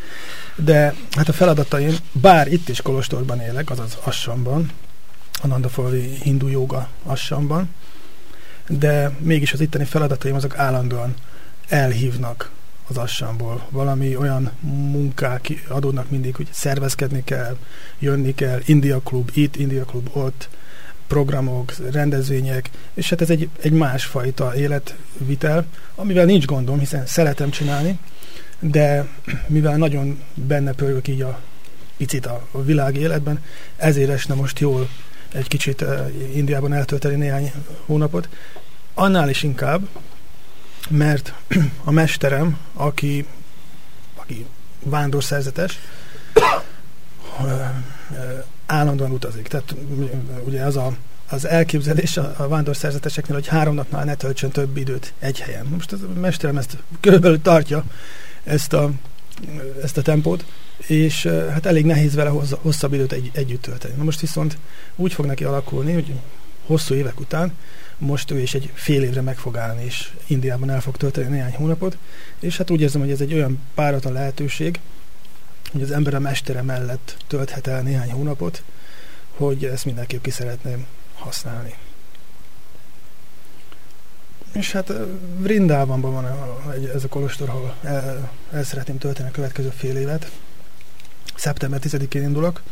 de hát a feladataim, bár itt is kolostorban élek, azaz Assamban, a Nandafalvi hindu joga Assamban, de mégis az itteni feladataim azok állandóan elhívnak az assamból. Valami olyan munkák adódnak mindig, hogy szervezkedni kell, jönni kell, India Klub itt, India Klub ott, programok, rendezvények, és hát ez egy, egy másfajta életvitel, amivel nincs gondom, hiszen szeretem csinálni, de mivel nagyon benne pörgök így a picit a, a világi életben, ezért esne most jól egy kicsit uh, Indiában eltölteni néhány hónapot. Annál is inkább, mert a mesterem, aki, aki vándorszerzetes, állandóan utazik. Tehát ugye az a, az elképzelés a, a vándorszerzeteseknél, hogy három napnál ne töltsön több időt egy helyen. Most a mesterem ezt körülbelül tartja, ezt a, ezt a tempót, és hát elég nehéz vele hosszabb időt egy, együtt tölteni. Na most viszont úgy fog neki alakulni, hogy hosszú évek után most ő is egy fél évre meg fog állni, és Indiában el fog tölteni néhány hónapot, és hát úgy érzem, hogy ez egy olyan páratlan lehetőség, hogy az ember a mestere mellett tölthet el néhány hónapot, hogy ezt mindenképp ki szeretném használni. És hát Vrindávamban van ez a kolostor, ahol el, el szeretném tölteni a következő fél évet. Szeptember 10-én indulok,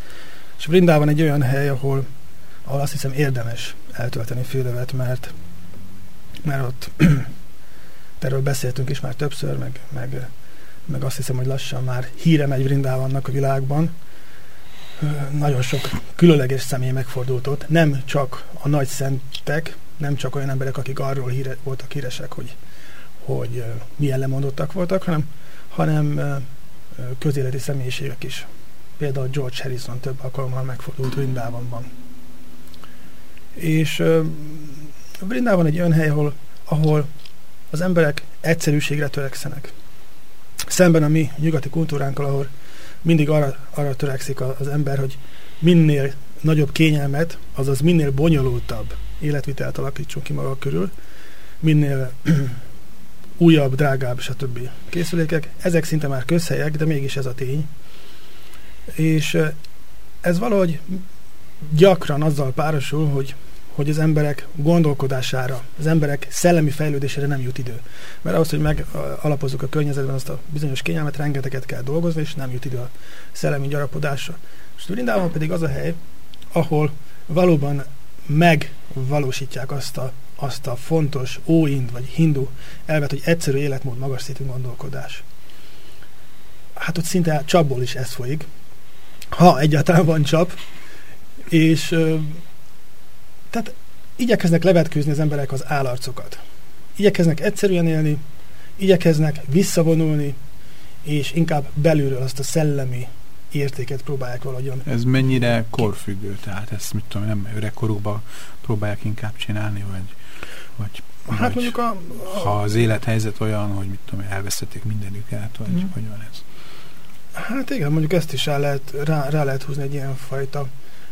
és Vrindában egy olyan hely, ahol, ahol azt hiszem érdemes eltölteni fél évet, mert, mert ott erről beszéltünk is már többször, meg, meg, meg azt hiszem, hogy lassan már híre megy Vrindávannak a világban. Nagyon sok különleges személy megfordult ott, nem csak a nagy szentek, nem csak olyan emberek, akik arról híre, voltak híresek, hogy, hogy milyen lemondottak voltak, hanem, hanem közéleti személyiségek is. Például George Harrison több alkalommal megfordult Vrindávonban. És Vrindában egy olyan hely, ahol, ahol az emberek egyszerűségre törekszenek. Szemben a mi nyugati kultúránkkal, ahol mindig arra, arra törekszik az ember, hogy minél nagyobb kényelmet, azaz minél bonyolultabb életvitelt alakítson ki maga körül, minél újabb, drágább, stb. készülékek. Ezek szinte már közhelyek, de mégis ez a tény. És ez valahogy gyakran azzal párosul, hogy, hogy az emberek gondolkodására, az emberek szellemi fejlődésére nem jut idő. Mert ahhoz, hogy megalapozzuk a környezetben azt a bizonyos kényelmet, rengeteget kell dolgozni, és nem jut idő a szellemi gyarapodásra. És Vrindában pedig az a hely, ahol valóban megvalósítják azt a, azt a fontos óind vagy hindu elvet, hogy egyszerű életmód, magas szintű gondolkodás. Hát ott szinte csapból is ez folyik, ha egyáltalán van csap, és tehát igyekeznek levetkőzni az emberek az állarcokat. Igyekeznek egyszerűen élni, igyekeznek visszavonulni, és inkább belülről azt a szellemi értéket próbálják valahogyan. Ez mennyire korfüggő? Tehát ezt mit tudom, nem öregkorukban próbálják inkább csinálni, vagy, vagy, hát vagy mondjuk a, a, ha az élethelyzet olyan, hogy mit tudom, elvesztették mindenüket, vagy mm. hogy van ez? Hát igen, mondjuk ezt is rá lehet, rá, rá lehet húzni egy ilyen fajta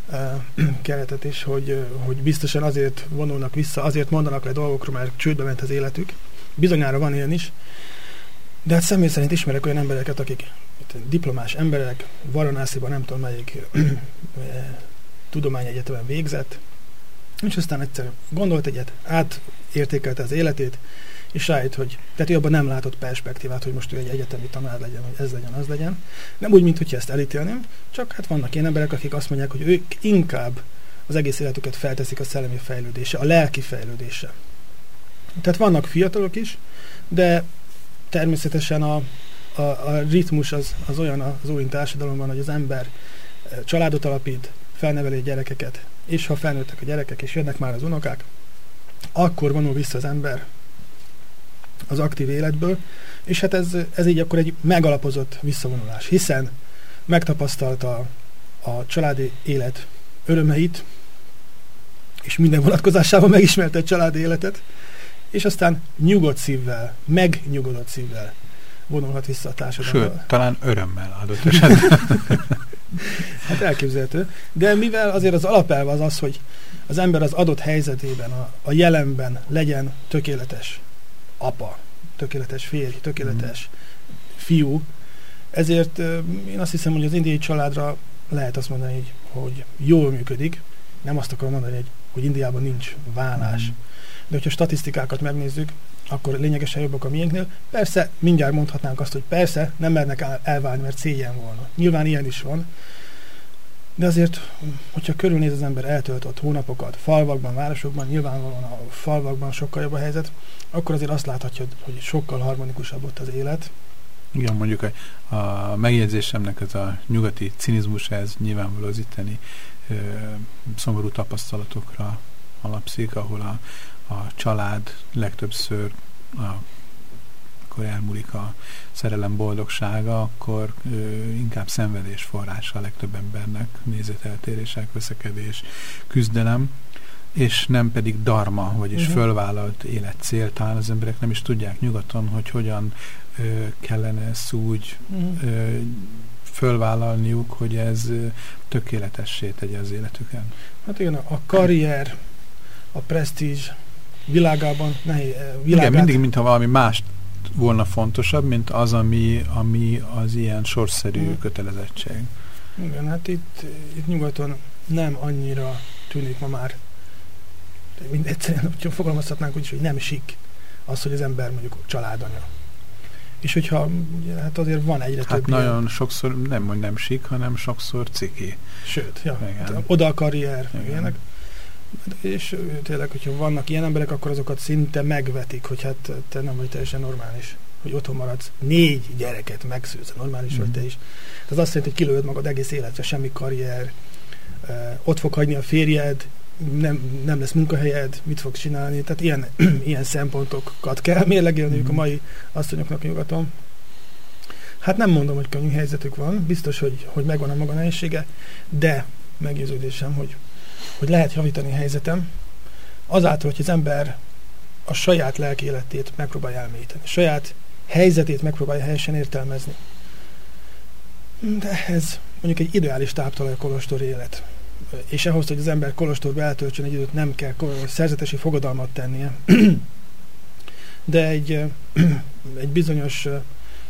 uh, keretet is, hogy, hogy biztosan azért vonulnak vissza, azért mondanak le dolgokról, mert csődbe ment az életük. Bizonyára van ilyen is. De hát személy szerint ismerek olyan embereket, akik diplomás emberek, Varanásziban nem tudom melyik tudományegyetemen végzett, és aztán egyszer gondolt egyet, átértékelte az életét, és rájött, hogy tehát ő abban nem látott perspektívát, hogy most ő egy egyetemi tanár legyen, hogy ez legyen, az legyen. Nem úgy, mint hogy ezt elítélném, csak hát vannak ilyen emberek, akik azt mondják, hogy ők inkább az egész életüket felteszik a szellemi fejlődése, a lelki fejlődése. Tehát vannak fiatalok is, de természetesen a, a, a ritmus az, az olyan az új társadalomban, hogy az ember eh, családot alapít, felneveli gyerekeket, és ha felnőttek a gyerekek, és jönnek már az unokák, akkor vonul vissza az ember az aktív életből, és hát ez, ez így akkor egy megalapozott visszavonulás, hiszen megtapasztalta a családi élet örömeit, és minden vonatkozásában megismerte a családi életet, és aztán nyugodt szívvel, megnyugodott szívvel vonulhat vissza a társadalomba. Sőt, talán örömmel adott esetben. hát elképzelhető. De mivel azért az alapelve az az, hogy az ember az adott helyzetében, a, a jelenben legyen tökéletes apa, tökéletes férj, tökéletes mm. fiú, ezért én azt hiszem, hogy az indiai családra lehet azt mondani, hogy, hogy jól működik. Nem azt akarom mondani, hogy, hogy Indiában nincs vállás. Mm. De hogyha statisztikákat megnézzük, akkor lényegesen jobbak a miénknél. Persze, mindjárt mondhatnánk azt, hogy persze, nem mernek elválni, mert szégyen volna. Nyilván ilyen is van. De azért, hogyha körülnéz az ember eltöltött hónapokat falvakban, városokban, nyilvánvalóan a falvakban sokkal jobb a helyzet, akkor azért azt láthatja, hogy sokkal harmonikusabb ott az élet. Igen, mondjuk a, a megjegyzésemnek ez a nyugati cinizmus, ez nyilvánvaló az itteni ö, szomorú tapasztalatokra alapszik, ahol a, a család legtöbbször a, akkor elmúlik a szerelem boldogsága, akkor ö, inkább szenvedés forrása a legtöbb embernek, nézeteltérések, veszekedés, küzdelem, és nem pedig darma, vagyis uh-huh. fölvállalt életcél. Talán az emberek nem is tudják nyugaton, hogy hogyan ö, kellene ezt úgy uh-huh. ö, fölvállalniuk, hogy ez ö, tökéletessé tegye az életüken. Hát igen, a karrier, a presztízs világában nehéz. Világát... Igen, mindig, mintha valami más volna fontosabb, mint az, ami, ami az ilyen sorszerű mm. kötelezettség. Igen, hát itt, itt nyugaton nem annyira tűnik ma már, mind egyszerűen úgy fogalmazhatnánk úgy, hogy nem sik az, hogy az ember mondjuk családanya. És hogyha, hát azért van egyre hát több nagyon ilyen... sokszor, nem hogy nem sik, hanem sokszor ciki. Sőt, ja, Igen. oda a karrier, Igen. ilyenek. És tényleg, hogyha vannak ilyen emberek, akkor azokat szinte megvetik, hogy hát te nem vagy teljesen normális hogy otthon maradsz, négy gyereket megszülsz, normális mm. vagy te mhm. is. Ez azt jelenti, hogy kilőd magad egész életre, semmi karrier, ott fog hagyni a férjed, nem, nem lesz munkahelyed, mit fogsz csinálni, tehát ilyen, ilyen szempontokat kell mérlegelniük mm. a mai asszonyoknak nyugaton. Hát nem mondom, hogy könnyű helyzetük van, biztos, hogy, hogy megvan a maga nehézsége, de meggyőződésem, hogy hogy lehet javítani a helyzetem, azáltal, hogy az ember a saját lelki életét megpróbálja elmélyíteni, saját helyzetét megpróbálja helyesen értelmezni. De ez mondjuk egy ideális táptalaj a kolostor élet. És ahhoz, hogy az ember kolostorba eltöltsön egy időt, nem kell szerzetesi fogadalmat tennie. De egy, egy bizonyos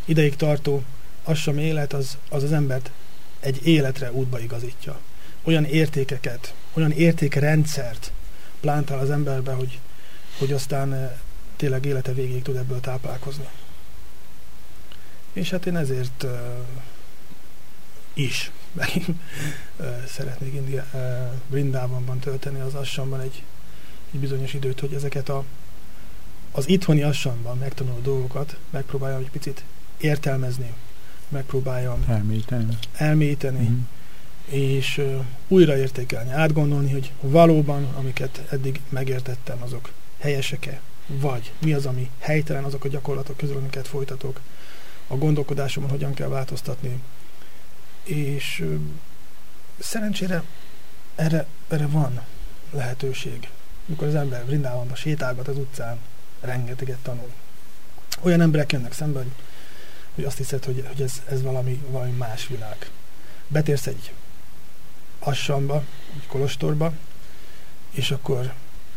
ideig tartó assam élet az, az az embert egy életre útba igazítja. Olyan értékeket, olyan értékrendszert plántál az emberbe, hogy, hogy aztán eh, tényleg élete végéig tud ebből táplálkozni. És hát én ezért uh, is megint uh, szeretnék India, uh, Brindávonban tölteni az assamban egy, egy bizonyos időt, hogy ezeket a, az itthoni assamban megtanuló dolgokat megpróbáljam egy picit értelmezni, megpróbáljam elmélyíteni, elmélyíteni. Mm-hmm és újraértékelni, átgondolni, hogy valóban, amiket eddig megértettem, azok helyesek-e, vagy mi az, ami helytelen azok a gyakorlatok közül, amiket folytatok, a gondolkodásomon hogyan kell változtatni. És szerencsére erre, erre van lehetőség. Mikor az ember Vrindávonban sétálgat az utcán, rengeteget tanul. Olyan emberek jönnek szembe, hogy, hogy azt hiszed, hogy, hogy ez, ez valami, valami más világ. Betérsz egy Assamba, egy kolostorba, és akkor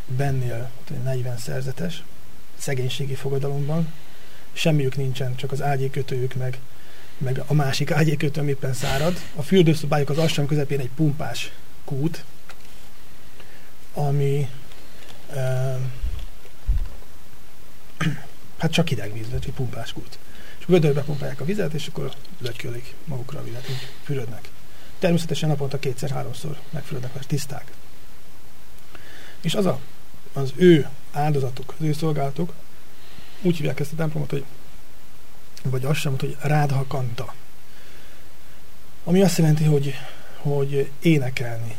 bennél 40 szerzetes, szegénységi fogadalomban, semmiük nincsen, csak az ágyékötőjük meg, meg a másik ágyékötő éppen szárad. A fürdőszobájuk az Assam közepén egy pumpás kút, ami uh, hát csak hideg víz, egy pumpás kút. És vödörbe pumpálják a vizet, és akkor lötykölik magukra a vizet, fürödnek. Természetesen naponta kétszer-háromszor megfürödnek, mert tiszták. És az a, az ő áldozatuk, az ő szolgálatuk, úgy hívják ezt a templomot, hogy vagy azt sem, hogy Rádha Kanta. Ami azt jelenti, hogy, hogy énekelni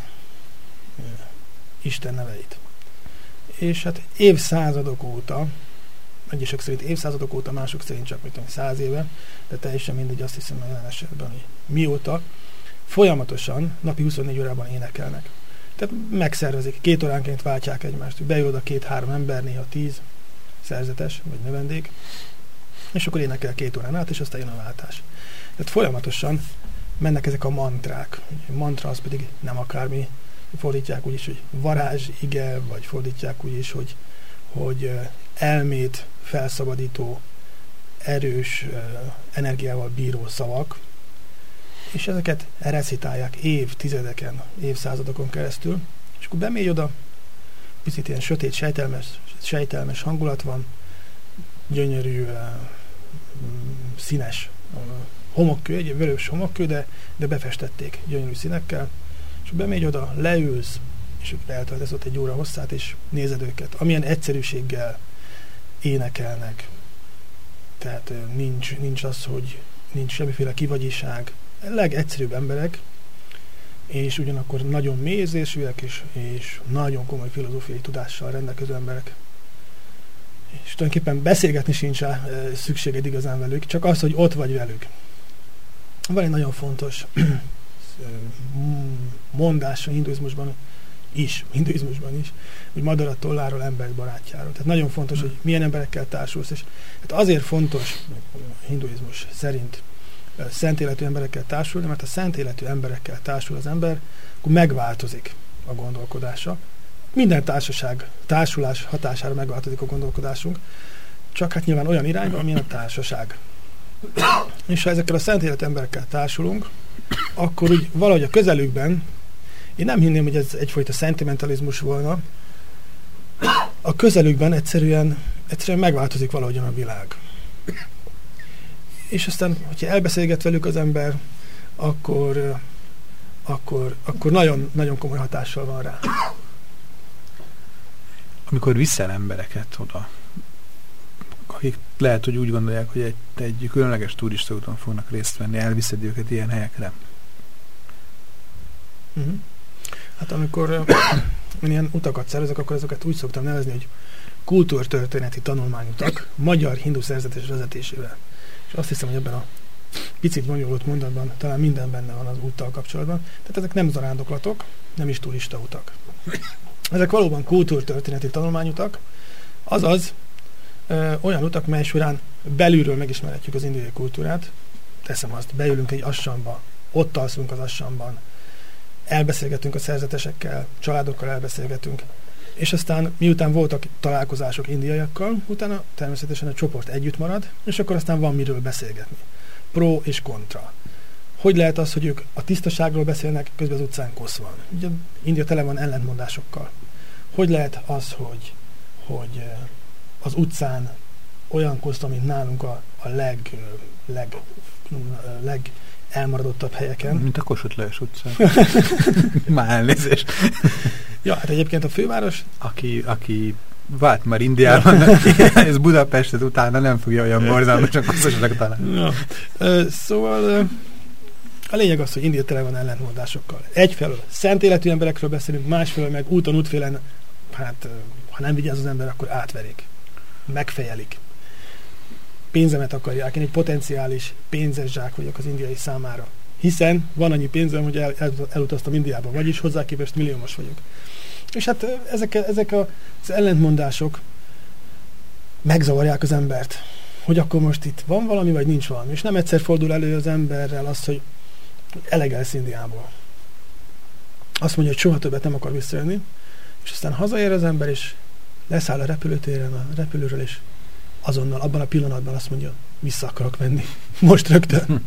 Isten neveit. És hát évszázadok óta, egyesek szerint évszázadok óta, mások szerint csak mit tudom, száz éve, de teljesen mindegy, azt hiszem jelen esetben, hogy mióta, folyamatosan, napi 24 órában énekelnek. Tehát megszervezik, két óránként váltják egymást, bejön oda két-három ember, néha tíz szerzetes, vagy növendék, és akkor énekel két órán át, és aztán jön a váltás. Tehát folyamatosan mennek ezek a mantrák. A mantra az pedig nem akármi, fordítják úgy is, hogy varázs, ige, vagy fordítják úgy is, hogy, hogy elmét felszabadító, erős energiával bíró szavak, és ezeket recitálják évtizedeken, évszázadokon keresztül, és akkor bemégy oda, picit ilyen sötét, sejtelmes, sejtelmes hangulat van, gyönyörű, uh, színes homokkő, egy vörös homokkő, de, de befestették gyönyörű színekkel, és bemegy oda, leülsz, és eltöltesz ott egy óra hosszát, és nézed őket. Amilyen egyszerűséggel énekelnek. Tehát nincs, nincs az, hogy nincs semmiféle kivagyiság. Legegyszerűbb emberek, és ugyanakkor nagyon mélyérzésűek, és, és nagyon komoly filozófiai tudással rendelkező emberek. És tulajdonképpen beszélgetni sincs rá szükséged igazán velük, csak az, hogy ott vagy velük. Van egy nagyon fontos mondás a hinduizmusban is, hinduizmusban is, hogy madarat tolláról, ember barátjáról. Tehát nagyon fontos, hogy milyen emberekkel társulsz. És hát azért fontos hinduizmus szerint szent életű emberekkel társulni, mert ha szent életű emberekkel társul az ember, akkor megváltozik a gondolkodása. Minden társaság, társulás hatására megváltozik a gondolkodásunk, csak hát nyilván olyan irányba, amilyen a társaság. És ha ezekkel a szent életű emberekkel társulunk, akkor úgy valahogy a közelükben, én nem hinném, hogy ez egyfajta szentimentalizmus volna, a közelükben egyszerűen, egyszerűen megváltozik valahogyan a világ és aztán, hogyha elbeszélget velük az ember, akkor, akkor, akkor nagyon, nagyon komoly hatással van rá. Amikor viszel embereket oda, akik lehet, hogy úgy gondolják, hogy egy, egy különleges turistaúton fognak részt venni, elviszed őket ilyen helyekre? Uh-huh. Hát amikor én ilyen utakat szervezek, akkor ezeket úgy szoktam nevezni, hogy kultúrtörténeti tanulmányutak magyar hindu szerzetes vezetésével. Azt hiszem, hogy ebben a picit bonyolult mondatban talán minden benne van az úttal kapcsolatban. Tehát ezek nem zarándoklatok, nem is turista utak. Ezek valóban kultúrtörténeti tanulmányutak, azaz ö, olyan utak, mely során belülről megismerhetjük az indiai kultúrát. Teszem azt, beülünk egy assamba, ott alszunk az assamban, elbeszélgetünk a szerzetesekkel, családokkal elbeszélgetünk, és aztán miután voltak találkozások indiaiakkal, utána természetesen a csoport együtt marad, és akkor aztán van miről beszélgetni. Pro és kontra. Hogy lehet az, hogy ők a tisztaságról beszélnek, közben az utcán kosz van? Ugye India tele van ellentmondásokkal. Hogy lehet az, hogy, hogy az utcán olyan kosz, mint nálunk a, a leg, leg, leg elmaradottabb helyeken. Mint a Kossuth Lajos utcán. Már elnézést. Ja, hát egyébként a főváros... Aki, aki vált már Indiában, ez Budapestet utána nem fogja olyan borzalmasan koszosnak találni. Ja. Szóval a lényeg az, hogy India tele van ellentmondásokkal. Egyfelől szent életű emberekről beszélünk, másfelől meg úton, útfélen, hát ha nem vigyáz az ember, akkor átverik. Megfejelik. Pénzemet akarják. Én egy potenciális pénzes zsák vagyok az indiai számára. Hiszen van annyi pénzem, hogy el, el, elutaztam Indiába, vagyis hozzá képest milliómos vagyok. És hát ezek, ezek az ellentmondások megzavarják az embert, hogy akkor most itt van valami, vagy nincs valami. És nem egyszer fordul elő az emberrel az, hogy elegelsz Indiából. Azt mondja, hogy soha többet nem akar visszajönni, és aztán hazaér az ember, és leszáll a repülőtéren, a repülőről, és azonnal, abban a pillanatban azt mondja, vissza akarok menni. Most rögtön.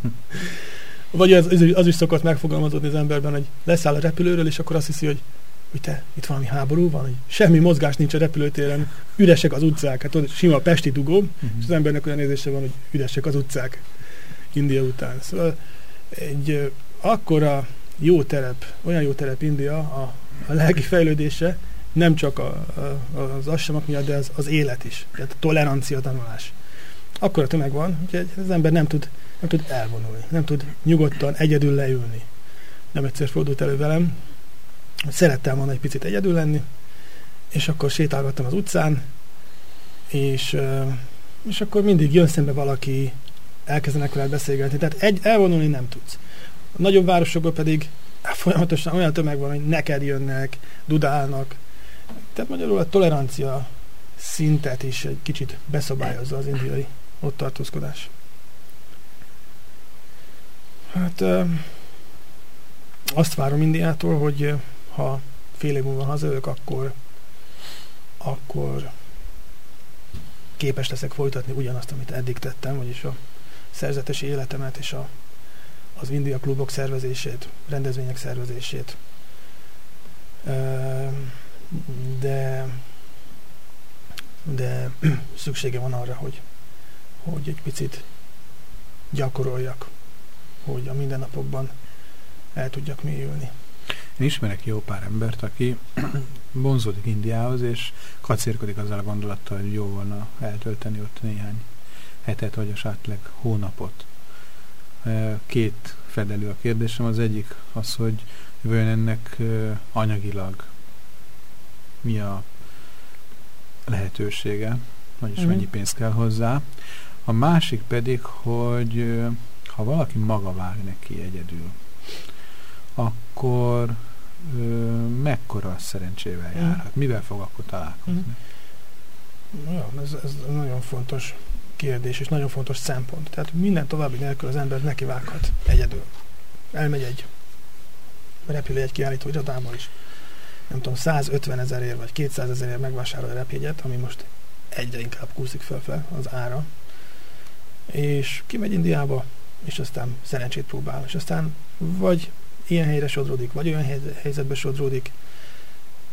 Vagy az, az is szokott megfogalmazódni az emberben, hogy leszáll a repülőről, és akkor azt hiszi, hogy hogy te, itt valami háború van, hogy semmi mozgás nincs a repülőtéren, üresek az utcák, hát ott sima pesti dugó, uh-huh. és az embernek olyan érzése van, hogy üresek az utcák India után. Szóval egy akkora jó terep, olyan jó terep India a, a lelki fejlődése, nem csak a, a, az assamak miatt, de az, az élet is, tehát a tolerancia tanulás. Akkor a tömeg van, hogy az ember nem tud, nem tud elvonulni, nem tud nyugodtan egyedül leülni. Nem egyszer fordult elő velem, hogy szerettem volna egy picit egyedül lenni, és akkor sétálgattam az utcán, és, és akkor mindig jön szembe valaki, elkezdenek veled beszélgetni. Tehát egy, elvonulni nem tudsz. A nagyobb városokban pedig folyamatosan olyan tömeg van, hogy neked jönnek, dudálnak. Tehát magyarul a tolerancia szintet is egy kicsit beszabályozza az indiai ott tartózkodás. Hát azt várom Indiától, hogy ha fél év múlva hazajövök, akkor, akkor képes leszek folytatni ugyanazt, amit eddig tettem, vagyis a szerzetesi életemet és a, az India klubok szervezését, rendezvények szervezését. De, de szüksége van arra, hogy, hogy egy picit gyakoroljak, hogy a mindennapokban el tudjak mélyülni. Én ismerek jó pár embert, aki vonzódik Indiához, és kacérkodik azzal a gondolattal, hogy jó volna eltölteni ott néhány hetet, vagy esetleg hónapot. Két fedelő a kérdésem. Az egyik az, hogy vajon ennek anyagilag mi a lehetősége, vagyis mm. mennyi pénz kell hozzá. A másik pedig, hogy ha valaki maga vág neki egyedül, akkor ö, mekkora szerencsével mm. járhat? Mivel fog akkor találkozni? Mm. Ja, ez, ez nagyon fontos kérdés, és nagyon fontos szempont. Tehát minden további nélkül az ember neki vághat egyedül. Elmegy egy repülőjegy kiállító irodába is. Nem tudom, 150 ezerért vagy 200 ezerért megvásárol a repjegyet, ami most egyre inkább kúszik fölfel az ára. És kimegy Indiába, és aztán szerencsét próbál. És aztán vagy ilyen helyre sodródik, vagy olyan helyzetbe sodródik,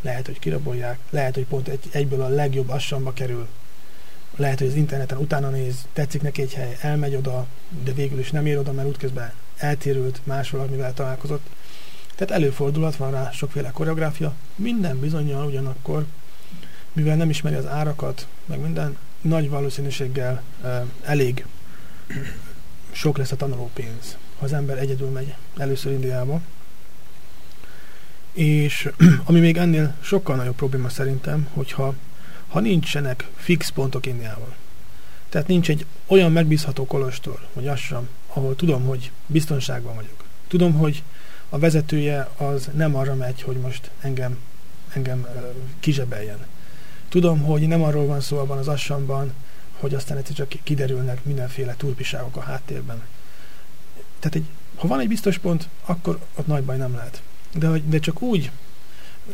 lehet, hogy kirabolják, lehet, hogy pont egy, egyből a legjobb assamba kerül, lehet, hogy az interneten utána néz, tetszik neki egy hely, elmegy oda, de végül is nem ér oda, mert útközben eltérült más valamivel találkozott. Tehát előfordulhat, van rá sokféle koreográfia, minden bizonyal ugyanakkor, mivel nem ismeri az árakat, meg minden, nagy valószínűséggel uh, elég sok lesz a tanuló pénz, ha az ember egyedül megy először Indiába. És ami még ennél sokkal nagyobb probléma szerintem, hogyha ha nincsenek fix pontok Indiában. Tehát nincs egy olyan megbízható kolostor, vagy assam, ahol tudom, hogy biztonságban vagyok. Tudom, hogy a vezetője az nem arra megy, hogy most engem, engem kizsebeljen. Tudom, hogy nem arról van szó abban az assamban, hogy aztán egyszer csak kiderülnek mindenféle turpiságok a háttérben. Tehát egy, ha van egy biztos pont, akkor ott nagy baj nem lehet. De, de csak úgy,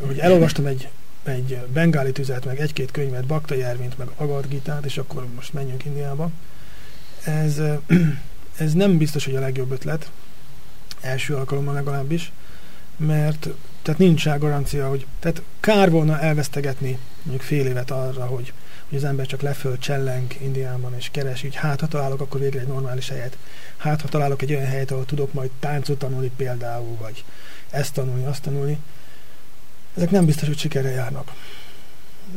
hogy elolvastam egy egy bengáli tüzet, meg egy-két könyvet, Bakta Jervint, meg Agad Gitát, és akkor most menjünk Indiába. Ez, ez nem biztos, hogy a legjobb ötlet, első alkalommal legalábbis, mert tehát nincs rá garancia, hogy tehát kár volna elvesztegetni mondjuk fél évet arra, hogy, hogy az ember csak leföl cselleng Indiában és keres, így hát ha találok akkor végre egy normális helyet. Hát ha találok egy olyan helyet, ahol tudok majd táncot tanulni például, vagy ezt tanulni, azt tanulni, ezek nem biztos, hogy sikerre járnak.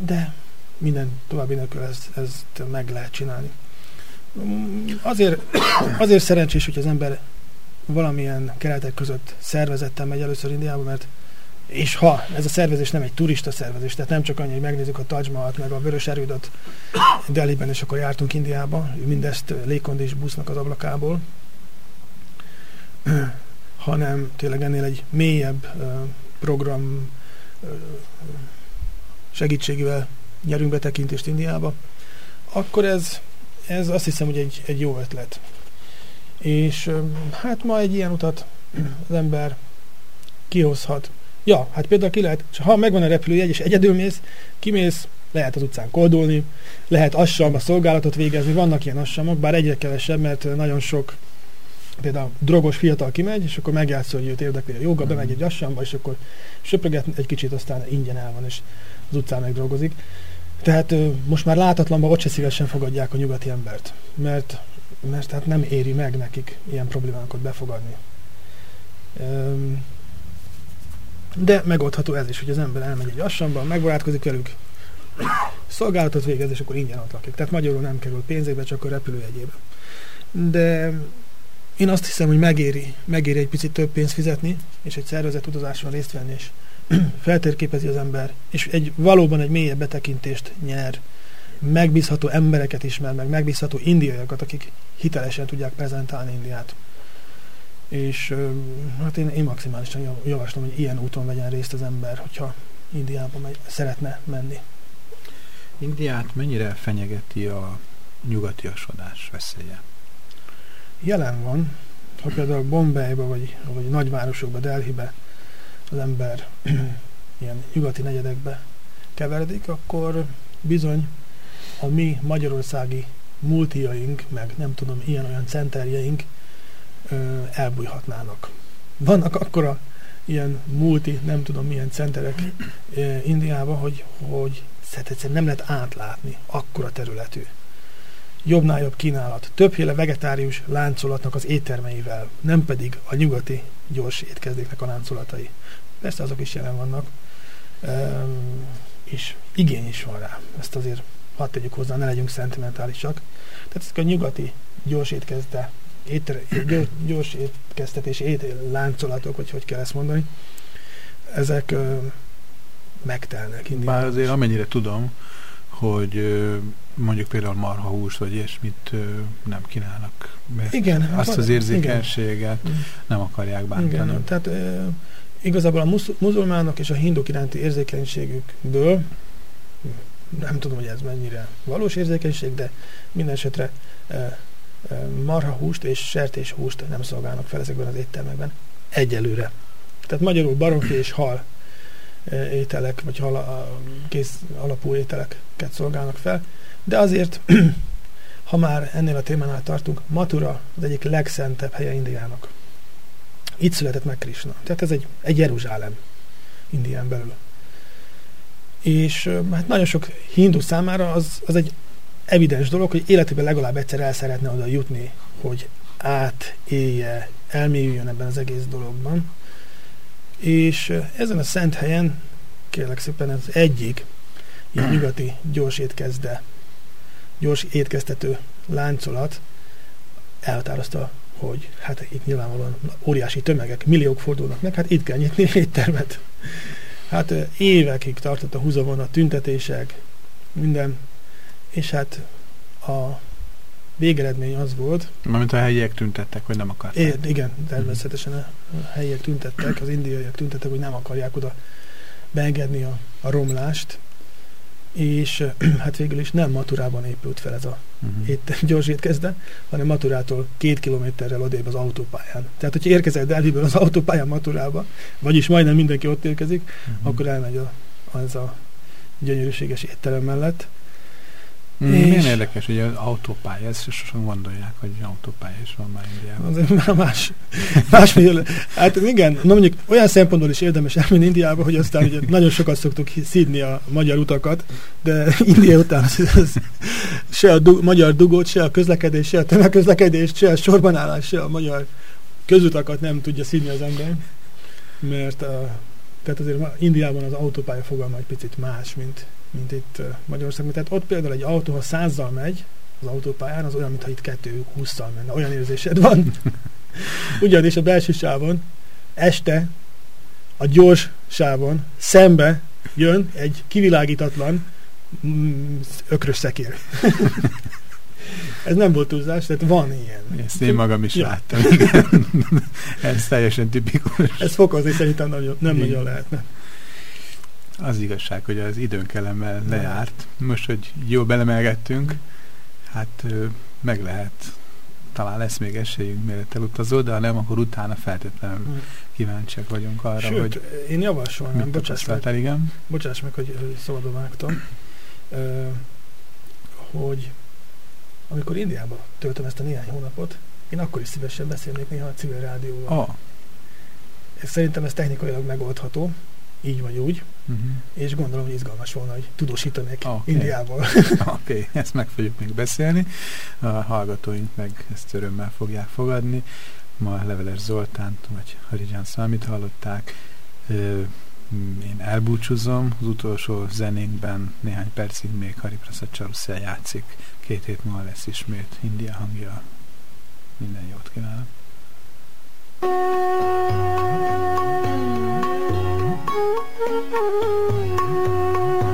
De minden további nélkül ezt, ezt meg lehet csinálni. Azért, azért szerencsés, hogy az ember valamilyen keretek között szervezetten megy először Indiába, mert és ha ez a szervezés nem egy turista szervezés, tehát nem csak annyi, hogy megnézzük a Taj meg a Vörös Erődöt Delhiben, és akkor jártunk Indiába, mindezt légkondis busznak az ablakából, hanem tényleg ennél egy mélyebb program segítségével nyerünk betekintést Indiába, akkor ez, ez azt hiszem, hogy egy, egy jó ötlet. És hát ma egy ilyen utat az ember kihozhat. Ja, hát például ki lehet, ha megvan a repülőjegy, és egyedül mész, kimész, lehet az utcán koldulni, lehet assam a szolgálatot végezni, vannak ilyen assamok, bár egyre kevesebb, mert nagyon sok például drogos fiatal kimegy, és akkor megjátszol, hogy őt érdekli a joga, bemegy egy assamba, és akkor söpröget egy kicsit, aztán ingyen el van, és az utcán megdrogozik. Tehát most már látatlanban ott se szívesen fogadják a nyugati embert, mert, mert tehát nem éri meg nekik ilyen problémákat befogadni. De megoldható ez is, hogy az ember elmegy egy assamba, megbarátkozik velük, szolgálatot végez, és akkor ingyen ott lakik. Tehát magyarul nem kerül pénzébe, csak a repülőjegyébe. De én azt hiszem, hogy megéri, megéri egy picit több pénzt fizetni, és egy szervezett utazáson részt venni, és feltérképezi az ember, és egy valóban egy mélyebb betekintést nyer, megbízható embereket ismer meg, megbízható indiaiakat, akik hitelesen tudják prezentálni Indiát. És hát én, én maximálisan jav- javaslom, hogy ilyen úton vegyen részt az ember, hogyha Indiába megy, szeretne menni. Indiát mennyire fenyegeti a nyugatiasodás veszélye? Jelen van, ha például Bombayba vagy, vagy nagyvárosokba, Delhibe az ember ilyen nyugati negyedekbe keveredik, akkor bizony a mi magyarországi multiaink, meg nem tudom, ilyen-olyan centerjeink ö, elbújhatnának. Vannak akkora ilyen multi, nem tudom milyen centerek ö, Indiában, hogy, hogy egyszerűen nem lehet átlátni akkora területű. Jobbnál jobb kínálat, többféle vegetárius láncolatnak az éttermeivel, nem pedig a nyugati gyors étkezdéknek a láncolatai. Persze azok is jelen vannak, Üm, és igény is van rá. Ezt azért hadd tegyük hozzá, ne legyünk szentimentálisak. Tehát ezek a nyugati gyors étkezde, éter, gyors, gyors étkeztetés, étláncolatok, vagy hogy kell ezt mondani, ezek ö, megtelnek. Indiában Bár azért amennyire tudom, hogy ö, mondjuk például marhahús vagy ilyesmit ö, nem kínálnak, mert Igen, azt van- az érzékenységet igen. nem akarják bántani. Igen, tehát e, igazából a musz- muzulmánok és a hinduk iránti érzékenységükből, nem tudom, hogy ez mennyire valós érzékenység, de minden esetre e, e, marhahúst és sertéshúst nem szolgálnak fel ezekben az éttermekben egyelőre. Tehát magyarul baromfi és hal e, ételek, vagy hal a, kész alapú ételeket szolgálnak fel, de azért, ha már ennél a témánál tartunk, Matura az egyik legszentebb helye Indiának. Itt született meg Krishna. Tehát ez egy, egy Jeruzsálem Indián belül. És hát nagyon sok hindu számára az, az egy evidens dolog, hogy életében legalább egyszer el szeretne oda jutni, hogy átélje, elmélyüljön ebben az egész dologban. És ezen a szent helyen, kérlek szépen, ez egyik ilyen nyugati gyors étkezde, gyors étkeztető láncolat elhatározta, hogy hát itt nyilvánvalóan óriási tömegek, milliók fordulnak meg, hát itt kell nyitni éttermet. Hát évekig tartott a húzavona, tüntetések, minden, és hát a végeredmény az volt, Mármint a helyiek tüntettek, hogy nem akarták. É, igen, természetesen a helyiek tüntettek, az indiaiak tüntettek, hogy nem akarják oda beengedni a, a romlást, és hát végül is nem Maturában épült fel ez a Uh-huh. itt gyors étkezde, hanem Maturától két kilométerrel odébb az autópályán. Tehát, hogyha érkezel Delhiből az autópályán Maturába, vagyis majdnem mindenki ott érkezik, Uh-huh. akkor elmegy a, az a gyönyörűséges étterem mellett. Mm, és- Milyen érdekes, hogy az autópálya, ezt sosem gondolják, hogy autópálya is van már Indiában. Az már más, másféle. Hát igen, na mondjuk olyan szempontból is érdemes elmenni Indiába, hogy aztán ugye nagyon sokat szoktuk szídni a magyar utakat, de India után az, az, se a du, magyar dugót, se a közlekedés, se a tömegközlekedést, se a sorbanállás, se a magyar közutakat nem tudja szídni az ember, mert a, tehát azért Indiában az autópálya fogalma egy picit más, mint, mint itt Magyarországon. Tehát ott például egy autó, ha százzal megy az autópályán, az olyan, mintha itt kettő húszszal menne. Olyan érzésed van. Ugyanis a belső sávon este a gyors sávon szembe jön egy kivilágítatlan mm, ökrös szekér. Ez nem volt túlzás, tehát van ilyen. Ezt én magam is Ja. láttam. Ez teljesen tipikus. Ez fokozni szerintem nagyon, nem Igen. nagyon lehetne. Az igazság, hogy az időnk elemmel lejárt. Most, hogy jól belemelgettünk, hát meg lehet, talán lesz még esélyünk, mielőtt elutazol, de ha nem, akkor utána feltétlenül kíváncsiak vagyunk arra, Sőt, hogy én javasolnám, bocsáss meg, igen. bocsáss meg, hogy ö, szabadba vágtam, ö, hogy amikor Indiába töltöm ezt a néhány hónapot, én akkor is szívesen beszélnék néha a civil rádióval. Oh. Szerintem ez technikailag megoldható, így vagy úgy, Uh-huh. és gondolom, hogy izgalmas volna, hogy tudósítanék Oké. Indiából. Oké, okay, ezt meg fogjuk még beszélni. A hallgatóink meg ezt örömmel fogják fogadni. Ma Leveles Zoltánt, vagy Haridzsán Szalmit hallották. Én elbúcsúzom. Az utolsó zenénkben néhány percig még Hari Prasad Charusia játszik. Két hét múlva lesz ismét India hangja. Minden jót kívánok! thank you Thank you.